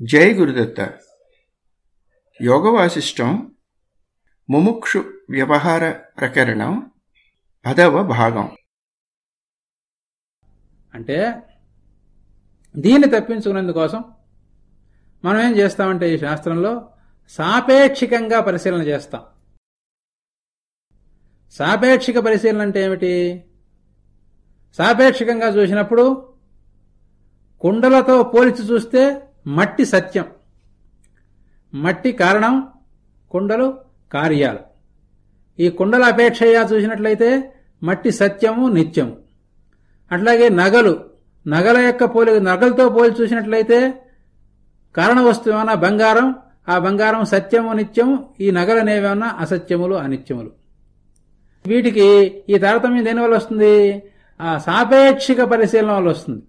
జై గురుదత్త. యోగవాసిష్టం ముముక్షు వ్యవహార ప్రకరణం పదవ భాగం. అంటే దీన్ని తప్పించుకునేందుకోసం మనం ఏం చేస్తామంటే ఈ శాస్త్రంలో సాపేక్షికంగా పరిశీలన చేస్తాం. సాపేక్షిక పరిశీలన అంటే ఏమిటి? సాపేక్షికంగా చూసినప్పుడు కుండలతో పోల్చి చూస్తే మట్టి సత్యం. మట్టి కారణం కుండలు కార్యాలు. ఈ కుండల అపేక్షగా చూసినట్లయితే మట్టి సత్యము నిత్యము. అట్లాగే నగలు నగల యొక్క పోలి నగలతో పోలి చూసినట్లయితే కారణ వస్తువేమన్నా బంగారం ఆ బంగారం సత్యము నిత్యము ఈ నగలనేవేమన్నా అసత్యములు అనిత్యములు. వీటికి ఈ తారతమ్యం దేనివల్ల వస్తుంది? ఆ సాపేక్షిక పరిశీలన వల్ల వస్తుంది.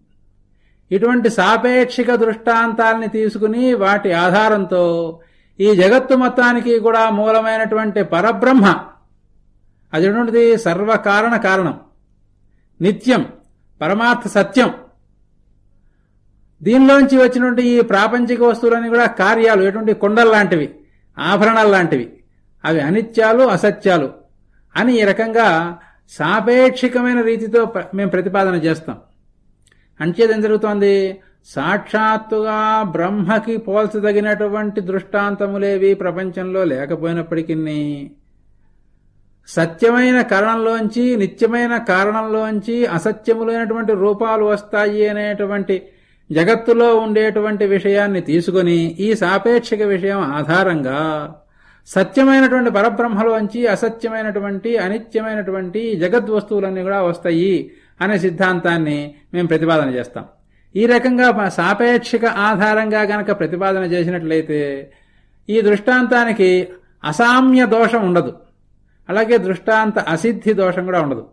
ఇటువంటి సాపేక్షిక దృష్టాంతాల్ని తీసుకుని వాటి ఆధారంతో ఈ జగత్తు మొత్తానికి కూడా మూలమైనటువంటి పరబ్రహ్మ. అది సర్వకారణ కారణం. నిత్యం పరమార్థ సత్యం. దీనిలోంచి వచ్చినటువంటి ఈ ప్రాపంచిక వస్తువులన్నీ కూడా కార్యాలు ఎటువంటి కొండల్లాంటివి ఆభరణాల్లాంటివి. అవి అనిత్యాలు అసత్యాలు అని ఈ రకంగా సాపేక్షికమైన రీతితో మేము ప్రతిపాదన చేస్తాం. అంచేది ఏం జరుగుతోంది? సాక్షాత్తుగా బ్రహ్మకి పోల్చదగినటువంటి దృష్టాంతములేవి ప్రపంచంలో లేకపోయినప్పటికీ సత్యమైన కారణంలోంచి నిత్యమైన కారణంలోంచి అసత్యములైనటువంటి రూపాలు వస్తాయి అనేటువంటి జగత్తులో ఉండేటువంటి విషయాన్ని తీసుకుని ఈ సాపేక్షిక విషయం ఆధారంగా సత్యమైనటువంటి పరబ్రహ్మలోంచి అసత్యమైనటువంటి అనిత్యమైనటువంటి జగద్వస్తువులన్నీ కూడా వస్తాయి. అనే సిద్ధాంతాన్ని మేము ప్రతిపాదన చేస్తాం. ఈ రకంగా సాపేక్షిక ఆధారంగా గనక ప్రతిపాదన చేసినట్లయితే ఈ దృష్టాంతానికి అసామ్య దోషం ఉండదు. అలాగే దృష్టాంత అసిద్ధి దోషం కూడా ఉండదు.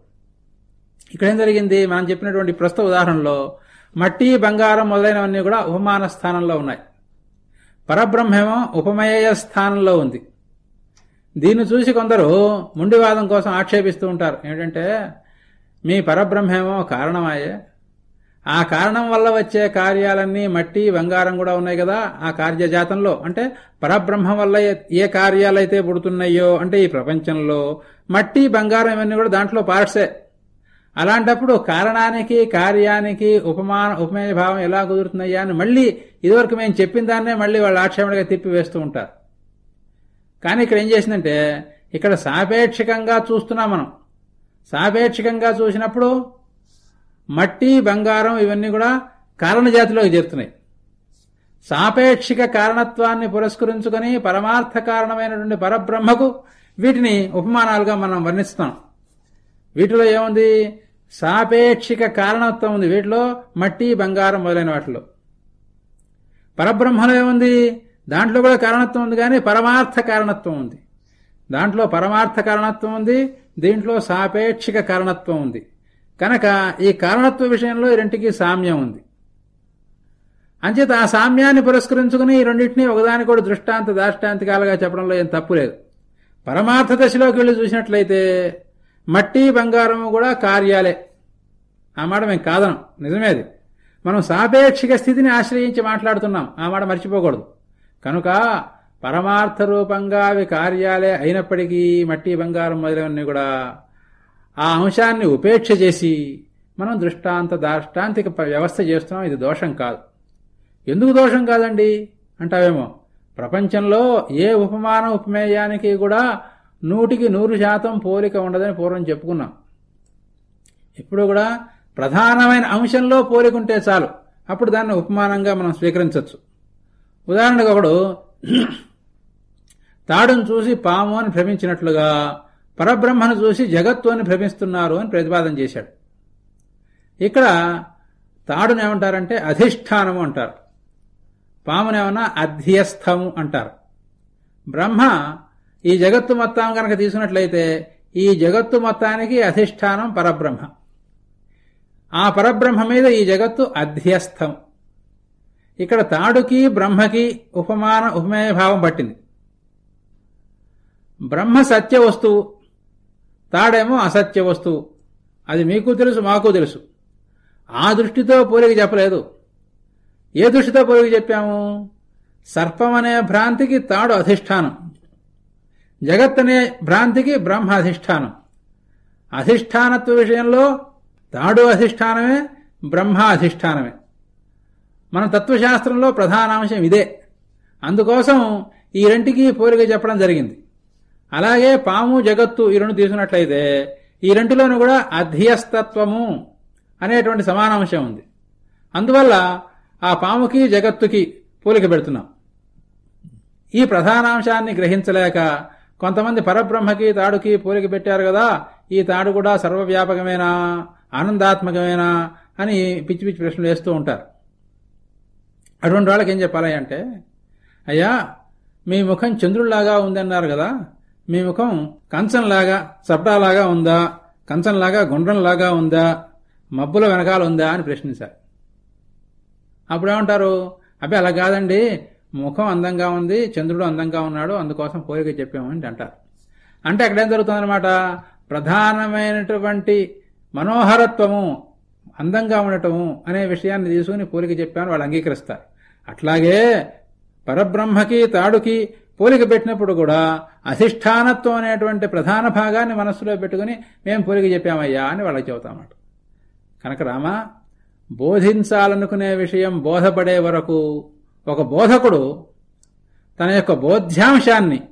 ఇక్కడేం జరిగింది? మనం చెప్పినటువంటి ప్రస్తుత ఉదాహరణలో మట్టి బంగారం మొదలైనవన్నీ కూడా ఉపమాన స్థానంలో ఉన్నాయి. పరబ్రహ్మేమో ఉపమేయ స్థానంలో ఉంది. దీన్ని చూసి కొందరు ముండివాదం కోసం ఆక్షేపిస్తూ ఉంటారు. ఏంటంటే మీ పరబ్రహ్మేమో కారణమాయే. ఆ కారణం వల్ల వచ్చే కార్యాలన్నీ మట్టి బంగారం కూడా ఉన్నాయి కదా ఆ కార్యజాతంలో. అంటే పరబ్రహ్మం వల్ల ఏ కార్యాలైతే పుడుతున్నాయో అంటే ఈ ప్రపంచంలో మట్టి బంగారం ఇవన్నీ కూడా దాంట్లో పార్ట్సే. అలాంటప్పుడు కారణానికి కార్యానికి ఉపమాన ఉపమేయ భావం ఎలా కుదురుతున్నాయా అని మళ్ళీ ఇదివరకు మేము చెప్పిన దాన్నే మళ్ళీ వాళ్ళు ఆక్షేపణగా తిప్పి వేస్తూ ఉంటారు. కానీ ఇక్కడ ఏం చేసిందంటే ఇక్కడ సాపేక్షికంగా చూస్తున్నాం మనం. సాపేక్షికంగా చూసినప్పుడు మట్టి బంగారం ఇవన్నీ కూడా కారణజాతిలోకి చేరుతున్నాయి సాపేక్షిక కారణత్వాన్ని పురస్కరించుకొని పరమార్థ కారణమైనటువంటి పరబ్రహ్మకు వీటిని ఉపమానాలుగా మనం వర్ణిస్తాం వీటిలో ఏముంది? సాపేక్షిక కారణత్వం ఉంది. వీటిలో మట్టి బంగారం మొదలైన వాటిలో. పరబ్రహ్మలో ఏముంది? దాంట్లో కూడా కారణత్వం ఉంది కానీ పరమార్థ కారణత్వం ఉంది. దాంట్లో పరమార్థ కారణత్వం ఉంది దీంట్లో సాపేక్షిక కారణత్వం ఉంది. కనుక ఈ కారణత్వ విషయంలో ఈ రెంటికి సామ్యం ఉంది. అంచేత ఆ సామ్యాన్ని పురస్కరించుకుని ఈ రెండింటినీ కూడా దృష్టాంత దాష్టాంతికాలుగా చెప్పడంలో ఏం తప్పు లేదు. పరమార్థ దశలోకి వెళ్ళి చూసినట్లయితే మట్టి బంగారము కూడా కార్యాలే. ఆ మాట మేము కాదనం. నిజమేది మనం సాపేక్షిక స్థితిని ఆశ్రయించి మాట్లాడుతున్నాం. ఆ మాట మర్చిపోకూడదు. కనుక పరమార్థ రూపంగా అవి కార్యాలే అయినప్పటికీ మట్టి బంగారం మొదలైనవన్నీ కూడా ఆ అంశాన్ని ఉపేక్ష చేసి మనం దృష్టాంత దాష్టాంతిక వ్యవస్థ చేస్తున్నాం. ఇది దోషం కాదు. ఎందుకు దోషం కాదండి? అంటావేమో ప్రపంచంలో ఏ ఉపమాన ఉపమేయానికి కూడా నూటికి నూరు శాతం పోలిక ఉండదని పూర్వం చెప్పుకున్నాం. ఇప్పుడు కూడా ప్రధానమైన అంశంలో పోలిక ఉంటే చాలు. అప్పుడు దాన్ని ఉపమానంగా మనం స్వీకరించవచ్చు ఉదాహరణకు ఒకడు తాడును చూసి పాము అని భ్రమించినట్లుగా పరబ్రహ్మను చూసి జగత్తు అని భ్రమిస్తున్నారు అని ప్రతిపాదన చేశాడు. ఇక్కడ తాడును ఏమంటారంటే అధిష్టానము అంటారు. పామునేమన్నా అధ్యస్థము అంటారు. బ్రహ్మ ఈ జగత్తు మొత్తం కనుక తీసుకున్నట్లయితే ఈ జగత్తు మొత్తానికి అధిష్టానం పరబ్రహ్మ. ఆ పరబ్రహ్మ మీద ఈ జగత్తు అధ్యస్థం. ఇక్కడ తాడుకి బ్రహ్మకి ఉపమాన ఉపమేయ భావం పట్టింది. బ్రహ్మ సత్య వస్తువు తాడేమో అసత్య వస్తువు అది మీకు తెలుసు మాకు తెలుసు. ఆ దృష్టితో పోలిక చెప్పలేదు. ఏ దృష్టితో పోలిక చెప్పాము? సర్పం అనే భ్రాంతికి తాడు అధిష్టానం. జగత్ అనే భ్రాంతికి బ్రహ్మ అధిష్టానం. అధిష్టానత్వ విషయంలో తాడు అధిష్టానమే బ్రహ్మ అధిష్టానమే. మన తత్వశాస్త్రంలో ప్రధానాంశం ఇదే. అందుకోసం ఈ రెంటికి పోలిక చెప్పడం జరిగింది. అలాగే పాము జగత్తు ఈ రెండు తీసుకున్నట్లయితే ఈ రెంటిలోనూ కూడా అధ్యస్తత్వము అనేటువంటి సమానాంశం ఉంది. అందువల్ల ఆ పాముకి జగత్తుకి పోలిక పెడుతున్నాం. ఈ ప్రధానాంశాన్ని గ్రహించలేక కొంతమంది పరబ్రహ్మకి తాడుకి పోలిక పెట్టారు కదా ఈ తాడు కూడా సర్వవ్యాపకమేనా ఆనందాత్మకమేనా అని పిచ్చి పిచ్చి ప్రశ్నలు వేస్తూ ఉంటారు. అటువంటి వాళ్ళకి ఏం చెప్పాలి అంటే అయ్యా మీ ముఖం చంద్రుల్లాగా ఉందన్నారు కదా మీ ముఖం కంచంలాగా చప్టాలాగా ఉందా? కంచంలాగా గుండ్రంలాగా ఉందా? మబ్బుల వెనకాల ఉందా అని ప్రశ్నించారు. అప్పుడు ఏమంటారు అబ్బాయి అలా కాదండి. ముఖం అందంగా ఉంది చంద్రుడు అందంగా ఉన్నాడు అందుకోసం పోలిక చెప్పామని అంటారు. అంటే అక్కడేం ఏం ప్రధానమైనటువంటి మనోహరత్వము అందంగా ఉండటము అనే విషయాన్ని తీసుకుని పోలిక చెప్పామని వాళ్ళు అంగీకరిస్తారు. అట్లాగే పరబ్రహ్మకి తాడుకి పోలిక పెట్టినప్పుడు కూడా అధిష్టానత్వం అనేటువంటి ప్రధాన భాగాన్ని మనస్సులో పెట్టుకుని మేము పోలిక చెప్పామయ్యా అని వాళ్ళకి చెబుతామాట కనుక రామ బోధించాలనుకునే విషయం బోధపడే వరకు ఒక బోధకుడు తన యొక్క బోధ్యాంశాన్ని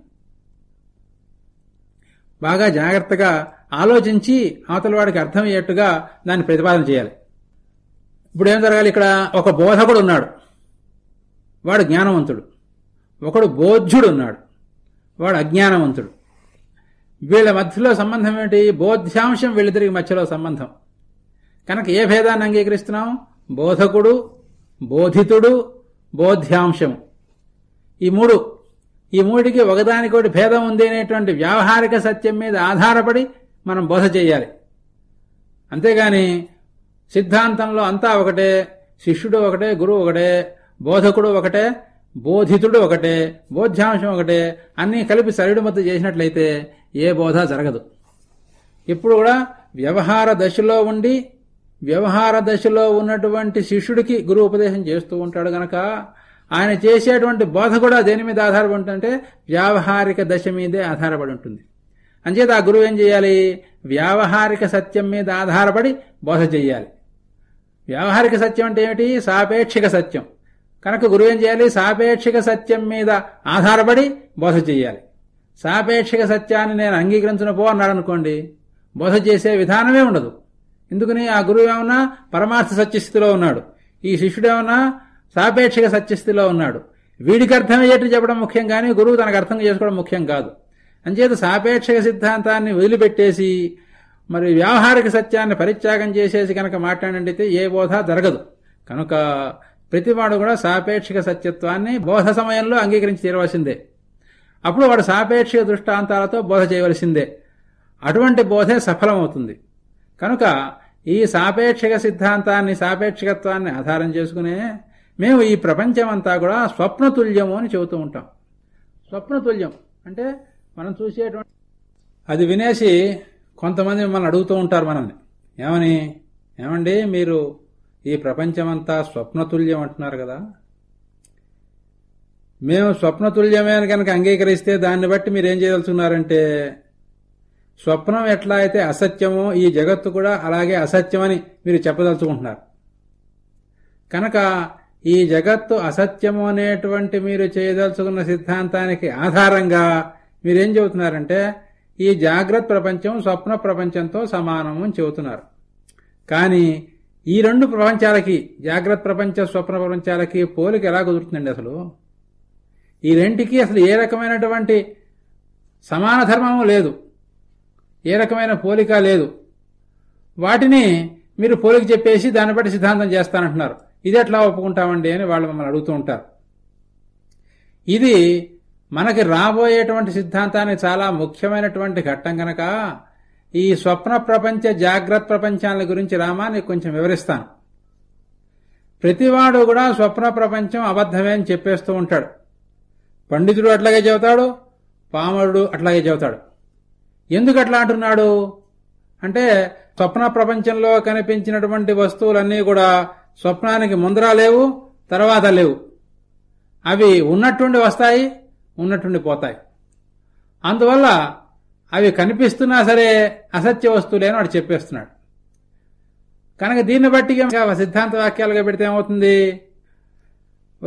బాగా జాగ్రత్తగా ఆలోచించి అవతల వాడికి అర్థమయ్యేట్టుగా దాన్ని ప్రతిపాదన చేయాలి. ఇప్పుడు ఏం జరగాలి ఇక్కడ? ఒక బోధకుడు ఉన్నాడు. వాడు జ్ఞానవంతుడు. ఒకడు బోధ్యుడు ఉన్నాడు వాడు అజ్ఞానవంతుడు. వీళ్ళ మధ్యలో సంబంధం ఏంటి బోధ్యాంశం వీళ్ళిద్దరికి మధ్యలో సంబంధం. కనుక ఏ భేదాన్ని అంగీకరిస్తున్నాం? బోధకుడు బోధితుడు బోధ్యాంశం ఈ మూడు ఈ మూడికి ఒకదానికోటి భేదం ఉంది అనేటువంటి వ్యావహారిక సత్యం మీద ఆధారపడి మనం బోధ చేయాలి. అంతేగాని సిద్ధాంతంలో అంతా ఒకటే శిష్యుడు ఒకటే గురువు ఒకటే బోధకుడు ఒకటే బోధితుడు ఒకటే బోధ్యాంశం ఒకటే అన్నీ కలిపి సరిడు మద్దతు చేసినట్లయితే ఏ బోధ జరగదు. ఇప్పుడు కూడా వ్యవహార దశలో ఉండి వ్యవహార దశలో ఉన్నటువంటి శిష్యుడికి గురువు ఉపదేశం చేస్తూ ఉంటాడు గనక ఆయన చేసేటువంటి బోధ కూడా దేని మీద ఆధారపడి ఉంటుందంటే వ్యావహారిక దశ మీదే ఆధారపడి ఉంటుంది. అంచేత ఆ గురువు ఏం చేయాలి? వ్యావహారిక సత్యం మీద ఆధారపడి బోధ చెయ్యాలి వ్యావహారిక సత్యం అంటే ఏమిటి? సాపేక్షిక సత్యం. కనుక గురువు ఏం చేయాలి? సాపేక్షిక సత్యం మీద ఆధారపడి బోధ చేయాలి. సాపేక్షిక సత్యాన్ని నేను అంగీకరించిన పో అన్నాడు అనుకోండి బోధ చేసే విధానమే ఉండదు. ఎందుకని? ఆ గురువు ఏమన్నా పరమార్థ సత్యస్థితిలో ఉన్నాడు. ఈ శిష్యుడేమన్నా సాపేక్షిక సత్యస్థితిలో ఉన్నాడు. వీడికి అర్థమయ్యేట్టు చెప్పడం ముఖ్యం కానీ గురువు తనకు అర్థం చేసుకోవడం ముఖ్యం కాదు. అంచేత సాపేక్షిక సిద్ధాంతాన్ని వదిలిపెట్టేసి మరి వ్యావహారిక సత్యాన్ని పరిత్యాగం చేసేసి కనుక మాట్లాడినట్టయితే ఏ బోధ జరగదు. కనుక ప్రతివాడు కూడా సాపేక్షిక సత్యత్వాన్ని బోధ సమయంలో అంగీకరించి తీరవలసిందే. అప్పుడు వాడు సాపేక్షిక దృష్టాంతాలతో బోధ చేయవలసిందే. అటువంటి బోధే సఫలమవుతుంది. కనుక ఈ సాపేక్షిక సిద్ధాంతాన్ని సాపేక్షికత్వాన్ని ఆధారం చేసుకునే మేము ఈ ప్రపంచమంతా కూడా స్వప్నతుల్యము అని చెబుతూ ఉంటాం. స్వప్నతుల్యం అంటే మనం చూసేటువంటి అది వినేసి కొంతమంది మిమ్మల్ని అడుగుతూ ఉంటారు మనల్ని. ఏమని? ఏమండి? మీరు ఈ ప్రపంచమంతా స్వప్నతుల్యం అంటున్నారు కదా. మేము స్వప్నతుల్యమే అని కనుక అంగీకరిస్తే దాన్ని బట్టి మీరు ఏం చేయదలుచున్నారంటే స్వప్నం ఎట్లా అయితే అసత్యమో ఈ జగత్తు కూడా అలాగే అసత్యమని మీరు చెప్పదలుచుకుంటున్నారు. కనుక ఈ జగత్తు అసత్యము అనేటువంటి మీరు చేయదలుచుకున్న సిద్ధాంతానికి ఆధారంగా మీరేం చెబుతున్నారంటే ఈ జాగ్రత్త ప్రపంచం స్వప్న ప్రపంచంతో సమానము అని చెబుతున్నారు. కానీ ఈ రెండు ప్రపంచాలకి జాగ్రత్త ప్రపంచ స్వప్న ప్రపంచాలకి పోలిక ఎలా కుదురుతుందండి అసలు? ఈ రెంటికి అసలు ఏ రకమైనటువంటి సమాన ధర్మము లేదు. ఏ రకమైన పోలిక లేదు. వాటిని మీరు పోలిక చెప్పేసి దాన్ని బట్టి సిద్ధాంతం చేస్తానంటున్నారు. ఇది ఎట్లా ఒప్పుకుంటామండి అని వాళ్ళు మమ్మల్ని అడుగుతూ ఉంటారు. ఇది మనకి రాబోయేటువంటి సిద్ధాంతానికి చాలా ముఖ్యమైనటువంటి ఘట్టం గనక ఈ స్వప్న ప్రపంచ జాగ్రత్త ప్రపంచాల గురించి రామాన్ని కొంచెం వివరిస్తాను. ప్రతివాడు కూడా స్వప్న ప్రపంచం అబద్ధమే అని చెప్పేస్తూ ఉంటాడు. పండితుడు అట్లాగే చెబుతాడు పామరుడు అట్లాగే చెబుతాడు. ఎందుకు అట్లా అంటున్నాడు? అంటే స్వప్న ప్రపంచంలో కనిపించినటువంటి వస్తువులన్నీ కూడా స్వప్నానికి ముందర లేవు తర్వాత లేవు. అవి ఉన్నట్టుండి వస్తాయి ఉన్నట్టుండి పోతాయి. అందువల్ల అవి కనిపిస్తున్నా సరే అసత్య వస్తువులేని వాడు చెప్పేస్తున్నాడు. కనుక దీన్ని బట్టి సిద్ధాంత వాక్యాలుగా పెడితే ఏమవుతుంది?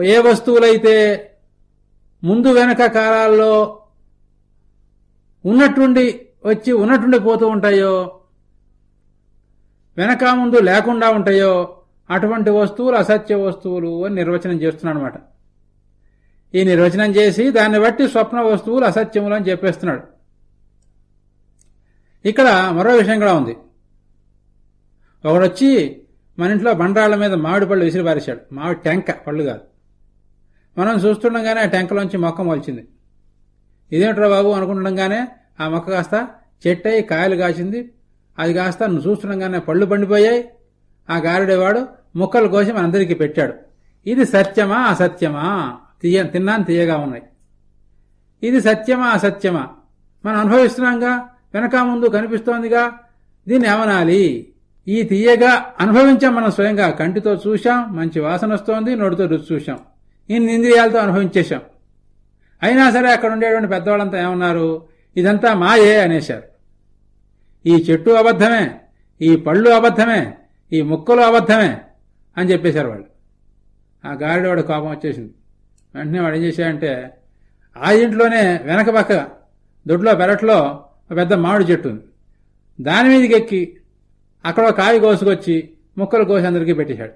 ఏ వస్తువులైతే ముందు వెనక కాలాల్లో ఉన్నట్టుండి వచ్చి ఉన్నట్టుండి పోతూ ఉంటాయో వెనక ముందు లేకుండా ఉంటాయో అటువంటి వస్తువులు అసత్య వస్తువులు అని నిర్వచనం చేస్తున్నాడు అనమాట ఈ నిర్వచనం చేసి దాన్ని బట్టి స్వప్న వస్తువులు అసత్యములు అని చెప్పేస్తున్నాడు. ఇక్కడ మరో విషయం కూడా ఉంది. ఒకడొచ్చి మన ఇంట్లో బండరాళ్ళ మీద మామిడి పళ్ళు విసిరిపారేశాడు మామిడి టెంక పళ్ళు కాదు. మనం చూస్తుండగానే ఆ టెంకలోంచి మొక్క మొలిచింది. ఇదేంట్రా బాబు అనుకుంటుండగానే ఆ మొక్క కాస్త చెట్టయి కాయలు కాసింది అది కాస్త నువ్వు చూస్తుండగానే పళ్ళు పండిపోయాయి. ఆ గారుడేవాడు ముక్కలు కోసి మనందరికీ పెట్టాడు. ఇది సత్యమా అసత్యమా? తీయ తిన్నాను తీయగా ఉన్నాయి. ఇది సత్యమా అసత్యమా? మనం అనుభవిస్తున్నాంగా? వెనక ముందు కనిపిస్తోందిగా. దీన్ని ఏమనాలి? ఈ తీయగా అనుభవించాం మనం స్వయంగా. కంటితో చూశాం మంచి వాసన వస్తోంది నోటితో రుచి చూశాం. ఇన్ని ఇంద్రియాలతో అనుభవించేశాం. అయినా సరే అక్కడ ఉండేటువంటి పెద్దవాళ్ళంతా ఏమన్నారు? ఇదంతా మాయే అనేశారు. ఈ చెట్టు అబద్ధమే ఈ పళ్ళు అబద్ధమే ఈ ముక్కలు అబద్ధమే అని చెప్పేశారు వాళ్ళు. ఆ గాడివాడు కోపం వచ్చేసింది. వెంటనే వాడు ఏం చేశాడంటే ఆ ఇంట్లోనే వెనక పక్క దొడ్లో పెరట్లో పెద్ద మామిడి చెట్టు ఉంది. దాని మీదకి ఎక్కి అక్కడ కాయ కోసుకొచ్చి ముక్కలు కోసి అందరికీ పెట్టేశాడు.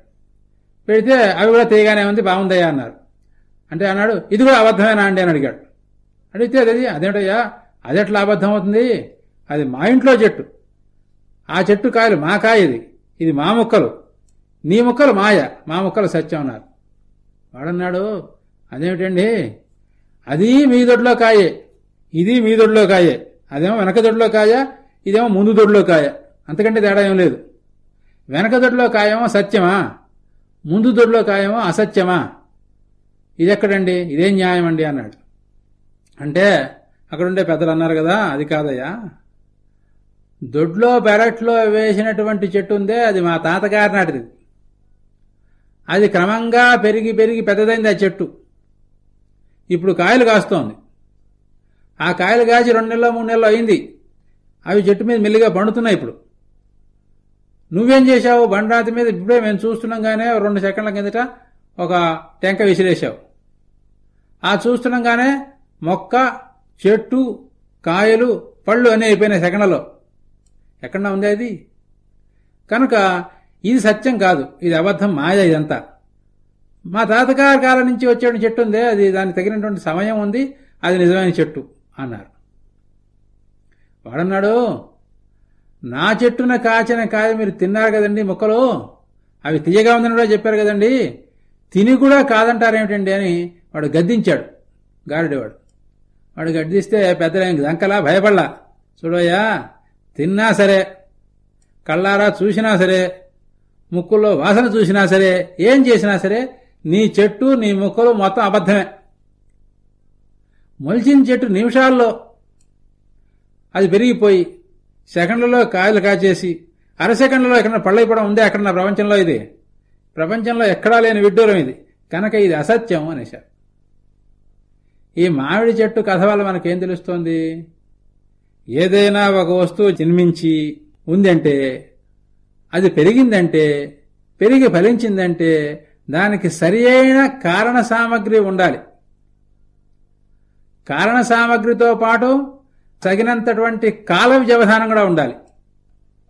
పెడితే అవి కూడా తీయగానే ఉంది బాగుందయ్యా అన్నారు. అంటే అన్నాడు ఇది కూడా అబద్ధమేనా అండి అని అడిగాడు. అడిగితే అది అదేంటయ్యా అది ఎట్లా అబద్ధం అవుతుంది? అది మా ఇంట్లో చెట్టు. ఆ చెట్టు కాయలు మా కాయ ఇది. ఇది మా ముక్కలు. నీ ముక్కలు మాయ మా ముక్కలు సత్యం అన్నారు. వాడన్నాడు అదేమిటండి? అది మీ దొడ్లో కాయే. ఇది మీ దొడ్లో కాయే. అదేమో వెనక దొడ్లో కాయ ఇదేమో ముందు దొడ్లో కాయ. అంతకంటే తేడా ఏం లేదు. వెనక దొడ్లో కాయమో సత్యమా? ముందు దొడ్లో కాయేమో అసత్యమా? ఇది ఎక్కడండి ఇదేం న్యాయం అండి అన్నాడు. అంటే అక్కడుండే పెద్దలు అన్నారు కదా అది కాదయ్యా. దొడ్లో పెరట్లో వేసినటువంటి చెట్టు ఉందే అది మా తాతగారి నాటిది. అది క్రమంగా పెరిగి పెరిగి పెద్దదైంది ఆ చెట్టు. ఇప్పుడు కాయలు కాస్తోంది. ఆ కాయలు కాచి రెండు నెలలు మూడు నెలలు అయింది. అవి చెట్టు మీద మెల్లిగా పండుతున్నాయి ఇప్పుడు. నువ్వేం చేశావు? బండాతి మీద ఇప్పుడే మేము చూస్తుండగానే రెండు సెకండ్ల కిందట ఒక టెంక విసిరేశావు. ఆ చూస్తుండగానే మొక్క చెట్టు కాయలు పళ్ళు అన్నీ అయిపోయినాయి సెకండ్లలో. ఎక్కడ ఉంది అది కనుక ఇది సత్యం కాదు. ఇది అబద్ధం మాయ ఇదంతా. మా తాతగారి కాలం నుంచి వచ్చే చెట్టు ఉందే. అది దానికి తగినటువంటి సమయం ఉంది. అది నిజమైన చెట్టు. అన్నారు. వాడన్నాడు నా చెట్టున కాచిన కాయ మీరు తిన్నారు కదండి మొక్కలు? అవి తీయగా ఉందని కూడా చెప్పారు కదండి. తిని కూడా కాదంటారేమిటండి అని వాడు గద్దించాడు గారుడేవాడు. వాడు గడ్డిస్తే పెద్దలేం దంకలా భయపడలా. చూడయ్యా తిన్నా సరే కళ్ళారా చూసినా సరే ముక్కుల్లో వాసన చూసినా సరే ఏం చేసినా సరే నీ చెట్టు నీ ముక్కలు మొత్తం అబద్ధమే. మొలిచిన చెట్టు నిమిషాల్లో అది పెరిగిపోయి సెకండ్లలో కాయలు కాచేసి అర సెకండ్లలో ఎక్కడ పళ్ళైపోవడం ఉందే అక్కడ నా ప్రపంచంలో ఇది. ప్రపంచంలో ఎక్కడా లేని విడ్డూరం ఇది. కనుక ఇది అసత్యం అనేశారు. ఈ మామిడి చెట్టు కథ వల్ల మనకేం తెలుస్తోంది? ఏదైనా ఒక వస్తువు జన్మించి ఉందంటే అది పెరిగిందంటే పెరిగి ఫలించిందంటే దానికి సరి అయిన కారణ సామగ్రి ఉండాలి. కారణ సామగ్రితో పాటు తగినంతటువంటి కాల వ్యవధానం కూడా ఉండాలి.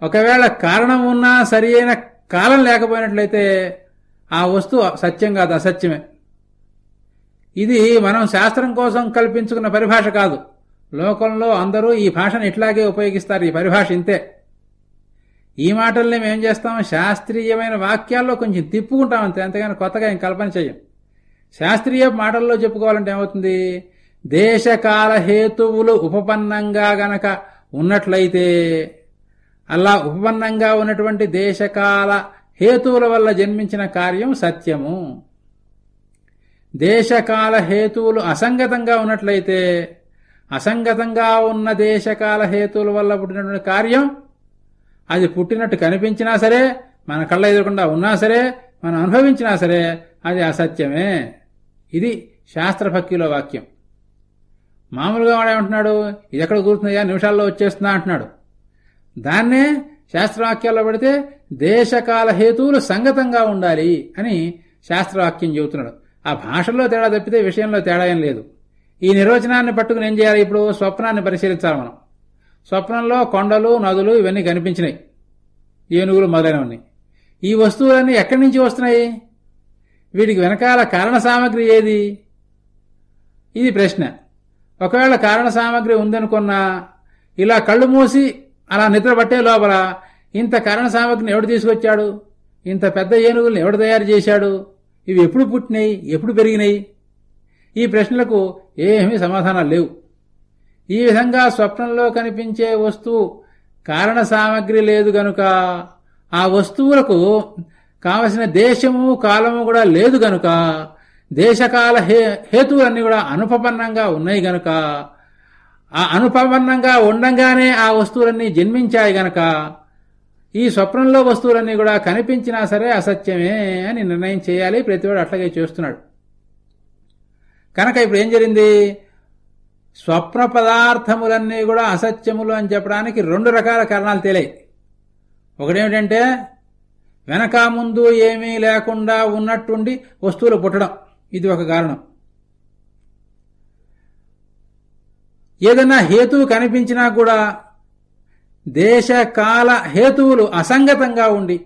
ఒకవేళ కారణం ఉన్నా సరి అయిన కాలం లేకపోయినట్లయితే ఆ వస్తువు సత్యం కాదు అసత్యమే. ఇది మనం శాస్త్రం కోసం కల్పించుకున్న పరిభాష కాదు. లోకంలో అందరూ ఈ భాషను ఇట్లాగే ఉపయోగిస్తారు ఈ పరిభాష ఇంతే. ఈ మాటల్ని మేం చేస్తాం శాస్త్రీయమైన వాక్యాల్లో కొంచెం తిప్పుకుంటాం అంతే అంతేగాని కొత్తగా ఏం కల్పన చేయం శాస్త్రీయ మాటల్లో చెప్పుకోవాలంటే ఏమవుతుంది? దేశకాల హేతువులు ఉపపన్నంగా గనక ఉన్నట్లయితే అలా ఉపపన్నంగా ఉన్నటువంటి దేశకాల హేతువుల వల్ల జన్మించిన కార్యం సత్యము. దేశకాల హేతువులు అసంగతంగా ఉన్నట్లయితే అసంగతంగా ఉన్న దేశకాల హేతువుల వల్ల పుట్టినటువంటి కార్యం అది పుట్టినట్టు కనిపించినా సరే మన కళ్ళ ఎదురకుండా ఉన్నా సరే మనం అనుభవించినా సరే అది అసత్యమే. ఇది శాస్త్రభక్తిలో వాక్యం. మామూలుగా వాడేమంటున్నాడు ఇది ఎక్కడ కూర్చున్నాయా నిమిషాల్లో వచ్చేస్తున్నా అంటున్నాడు. దాన్నే శాస్త్రవాక్యాల్లో పెడితే దేశకాల హేతువులు సంగతంగా ఉండాలి అని శాస్త్రవాక్యం చెబుతున్నాడు. ఆ భాషలో తేడా తప్పితే విషయంలో తేడా ఏం లేదు. ఈ నిర్వచనాన్ని పట్టుకుని ఏం చేయాలి ఇప్పుడు? స్వప్నాన్ని పరిశీలించాలి మనం. స్వప్నంలో కొండలు నదులు ఇవన్నీ కనిపించినాయి. ఏనుగులు మొదలైనవన్నీ. ఈ వస్తువులన్నీ ఎక్కడి నుంచి వస్తున్నాయి? వీటికి వెనకాల కారణ సామగ్రి ఏది? ఇది ప్రశ్న. ఒకవేళ కారణ సామగ్రి ఉందనుకున్నా ఇలా కళ్ళు మూసి అలా నిద్రపట్టే లోపల ఇంత కారణ సామగ్రిని ఎవడు తీసుకొచ్చాడు? ఇంత పెద్ద ఏనుగుల్ని ఎవడు తయారు చేశాడు? ఇవి ఎప్పుడు పుట్టినాయి? ఎప్పుడు పెరిగినాయి? ఈ ప్రశ్నలకు ఏమీ సమాధానాలు లేవు. ఈ విధంగా స్వప్నంలో కనిపించే వస్తువు కారణ సామగ్రి లేదు గనుక ఆ వస్తువులకు కావలసిన దేశము కాలము కూడా లేదు గనుక దేశకాల హే హేతువులన్నీ కూడా అనుపపన్నంగా ఉన్నాయి గనక ఆ అనుపపన్నంగా ఉండంగానే ఆ వస్తువులన్నీ జన్మించాయి గనక ఈ స్వప్నంలో వస్తువులన్నీ కూడా కనిపించినా సరే అసత్యమే అని నిర్ణయం చేయాలి. ప్రతివాడు అట్లాగే చేస్తున్నాడు. కనుక ఇప్పుడు ఏం జరిగింది? స్వప్న పదార్థములన్నీ కూడా అసత్యములు అని చెప్పడానికి రెండు రకాల కారణాలు తేలాయి. ఒకటేమిటంటే వెనక ముందు ఏమీ లేకుండా ఉన్నట్టుండి వస్తువులు పుట్టడం. ఇది ఒక కారణం. ఏదైనా హేతువు కనిపించినా కూడా దేశకాల హేతువులు అసంగతంగా ఉండి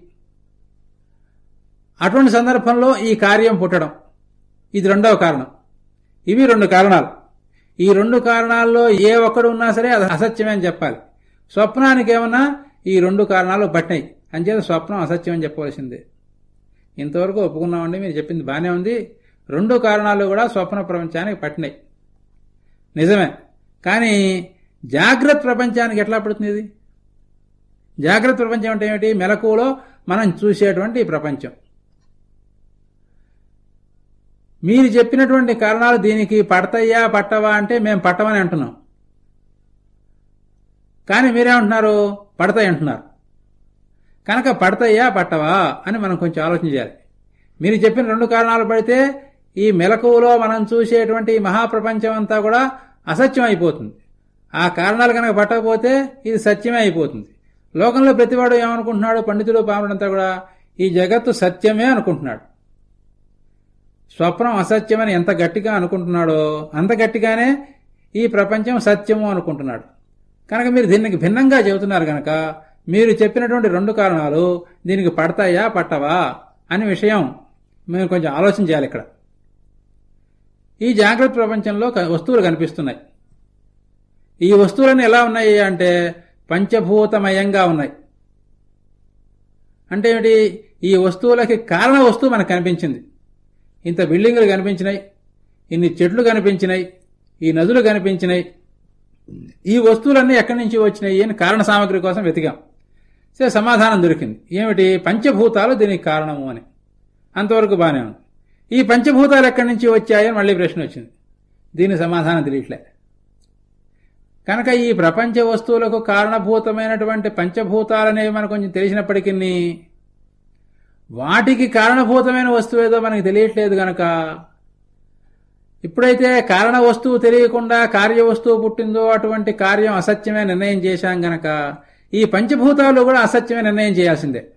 అటువంటి సందర్భంలో ఈ కార్యం పుట్టడం. ఇది రెండవ కారణం. ఇవి రెండు కారణాలు. ఈ రెండు కారణాల్లో ఏ ఒక్కడు ఉన్నా సరే అది అసత్యమే అని చెప్పాలి. స్వప్నానికి ఏమన్నా ఈ రెండు కారణాలు పట్టినాయి. అంచేత స్వప్నం అసత్యం అని చెప్పవలసిందే. ఇంతవరకు ఒప్పుకున్నామండి మీరు చెప్పింది బాగానే ఉంది. రెండు కారణాలు కూడా స్వప్న ప్రపంచానికి పట్టినాయి. నిజమే. కానీ జాగ్రత్త ప్రపంచానికి ఎట్లా పడుతుంది ఇది? జాగ్రత్త ప్రపంచం అంటే ఏమిటి? మెలకువలో మనం చూసేటువంటి ప్రపంచం. మీరు చెప్పినటువంటి కారణాలు దీనికి పడతాయా పట్టవా అంటే మేము పట్టమని అంటున్నాం. కానీ మీరేమంటున్నారు? పడతాయి అంటున్నారు. కనుక పడతాయా పట్టవా అని మనం కొంచెం ఆలోచన చేయాలి. మీరు చెప్పిన రెండు కారణాలు పడితే ఈ మెలకువలో మనం చూసేటువంటి మహాప్రపంచం అంతా కూడా అసత్యం అయిపోతుంది ఆ కారణాలు కనుక పట్టకపోతే ఇది సత్యమే అయిపోతుంది. లోకంలో ప్రతివాడు ఏమనుకుంటున్నాడు? పండితుడు పాముడంతా కూడా ఈ జగత్తు సత్యమే అనుకుంటున్నాడు. స్వప్నం అసత్యమని ఎంత గట్టిగా అనుకుంటున్నాడో అంత గట్టిగానే ఈ ప్రపంచం సత్యము అనుకుంటున్నాడు. కనుక మీరు దీనికి భిన్నంగా చెబుతున్నారు కనుక మీరు చెప్పినటువంటి రెండు కారణాలు దీనికి పడతాయా? పట్టవా? అనే విషయం మేము కొంచెం ఆలోచన చేయాలి ఇక్కడ. ఈ జాగ్రత్త ప్రపంచంలో వస్తువులు కనిపిస్తున్నాయి. ఈ వస్తువులన్నీ ఎలా ఉన్నాయి అంటే పంచభూతమయంగా ఉన్నాయి. అంటే ఏమిటి? ఈ వస్తువులకి కారణ వస్తువు మనకు కనిపించింది. ఇంత బిల్డింగులు కనిపించినాయి. ఇన్ని చెట్లు కనిపించినాయి. ఈ నదులు కనిపించినాయి. ఈ వస్తువులన్నీ ఎక్కడి నుంచి వచ్చినాయి అని కారణ సామగ్రి కోసం వెతికాం. సరే సమాధానం దొరికింది. ఏమిటి? పంచభూతాలు దీనికి కారణము అని. అంతవరకు బాగానే ఉంది. ఈ పంచభూతాలు ఎక్కడి నుంచి వచ్చాయని మళ్ళీ ప్రశ్న వచ్చింది. దీని సమాధానం తెలియట్లే. కనుక ఈ ప్రపంచ వస్తువులకు కారణభూతమైనటువంటి పంచభూతాలనేవి మనకు కొంచెం తెలిసినప్పటికీ వాటికి కారణభూతమైన వస్తువు ఏదో మనకి తెలియట్లేదు గనక ఇప్పుడైతే కారణ వస్తువు తెలియకుండా కార్య వస్తువు పుట్టిందో అటువంటి కార్యం అసత్యమే నిర్ణయం చేశాం గనక ఈ పంచభూతాలు కూడా అసత్యమే నిర్ణయం చేయాల్సిందే.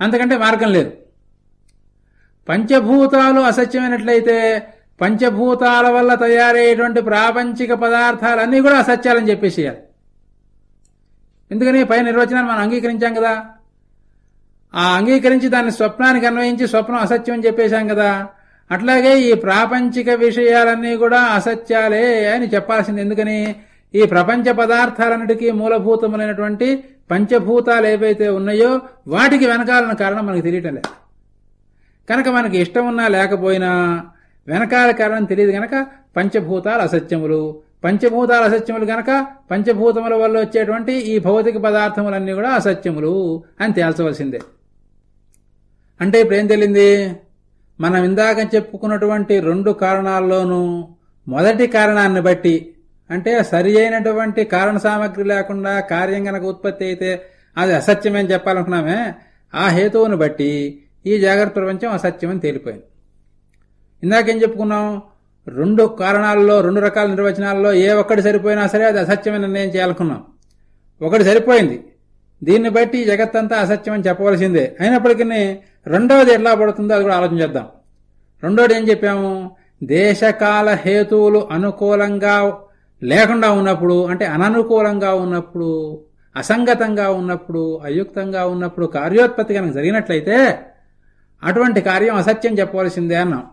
అంతకంటే మార్గం లేదు. పంచభూతాలు అసత్యమైనట్లయితే పంచభూతాల వల్ల తయారయ్యేటువంటి ప్రాపంచిక పదార్థాలన్నీ కూడా అసత్యాలని చెప్పేసేయాలి. ఎందుకని? పై నిర్వచనాన్ని మనం అంగీకరించాం కదా. ఆ అంగీకరించి దాన్ని స్వప్నానికి అన్వయించి స్వప్నం అసత్యం అని చెప్పేశాం కదా. అట్లాగే ఈ ప్రాపంచిక విషయాలన్నీ కూడా అసత్యాలే అని చెప్పాల్సింది. ఎందుకని? ఈ ప్రపంచ పదార్థాలన్నిటికీ మూలభూతములైనటువంటి పంచభూతాలు ఏవైతే ఉన్నాయో వాటికి వెనకాలన్న కారణం మనకు తెలియటం లేదు. కనుక మనకి ఇష్టం ఉన్నా లేకపోయినా వెనకాల కారణం తెలియదు గనక పంచభూతాలు అసత్యములు. పంచభూతాలు అసత్యములు గనక పంచభూతముల వల్ల వచ్చేటువంటి ఈ భౌతిక పదార్థములన్నీ కూడా అసత్యములు అని తేల్చవలసిందే. అంటే ఇప్పుడు ఏం తెలియంది మనం ఇందాక చెప్పుకున్నటువంటి రెండు కారణాల్లోనూ మొదటి కారణాన్ని బట్టి అంటే సరి అయినటువంటి కారణ సామగ్రి లేకుండా కార్యం గనక ఉత్పత్తి అయితే అది అసత్యమని చెప్పాలనుకున్నామే. ఆ హేతువును బట్టి ఈ జాగ్రత్త ప్రపంచం అసత్యమని తేలిపోయింది. ఇందాకేం చెప్పుకున్నాం? రెండు కారణాల్లో రెండు రకాల నిర్వచనాల్లో ఏ ఒక్కటి సరిపోయినా సరే అది అసత్యమైన నిర్ణయం చేయాలనుకున్నాం. ఒకటి సరిపోయింది. దీన్ని బట్టి జగత్తంతా అసత్యం అని చెప్పవలసిందే. అయినప్పటికీ రెండవది ఎట్లా పడుతుందో అది కూడా ఆలోచన చేద్దాం. రెండోది ఏం చెప్పాము? దేశకాల హేతువులు అనుకూలంగా లేకుండా ఉన్నప్పుడు అంటే అననుకూలంగా ఉన్నప్పుడు అసంగతంగా ఉన్నప్పుడు అయుక్తంగా ఉన్నప్పుడు కార్యోత్పత్తి కనుక జరిగినట్లయితే అటువంటి కార్యం అసత్యం చెప్పవలసిందే అన్నాం.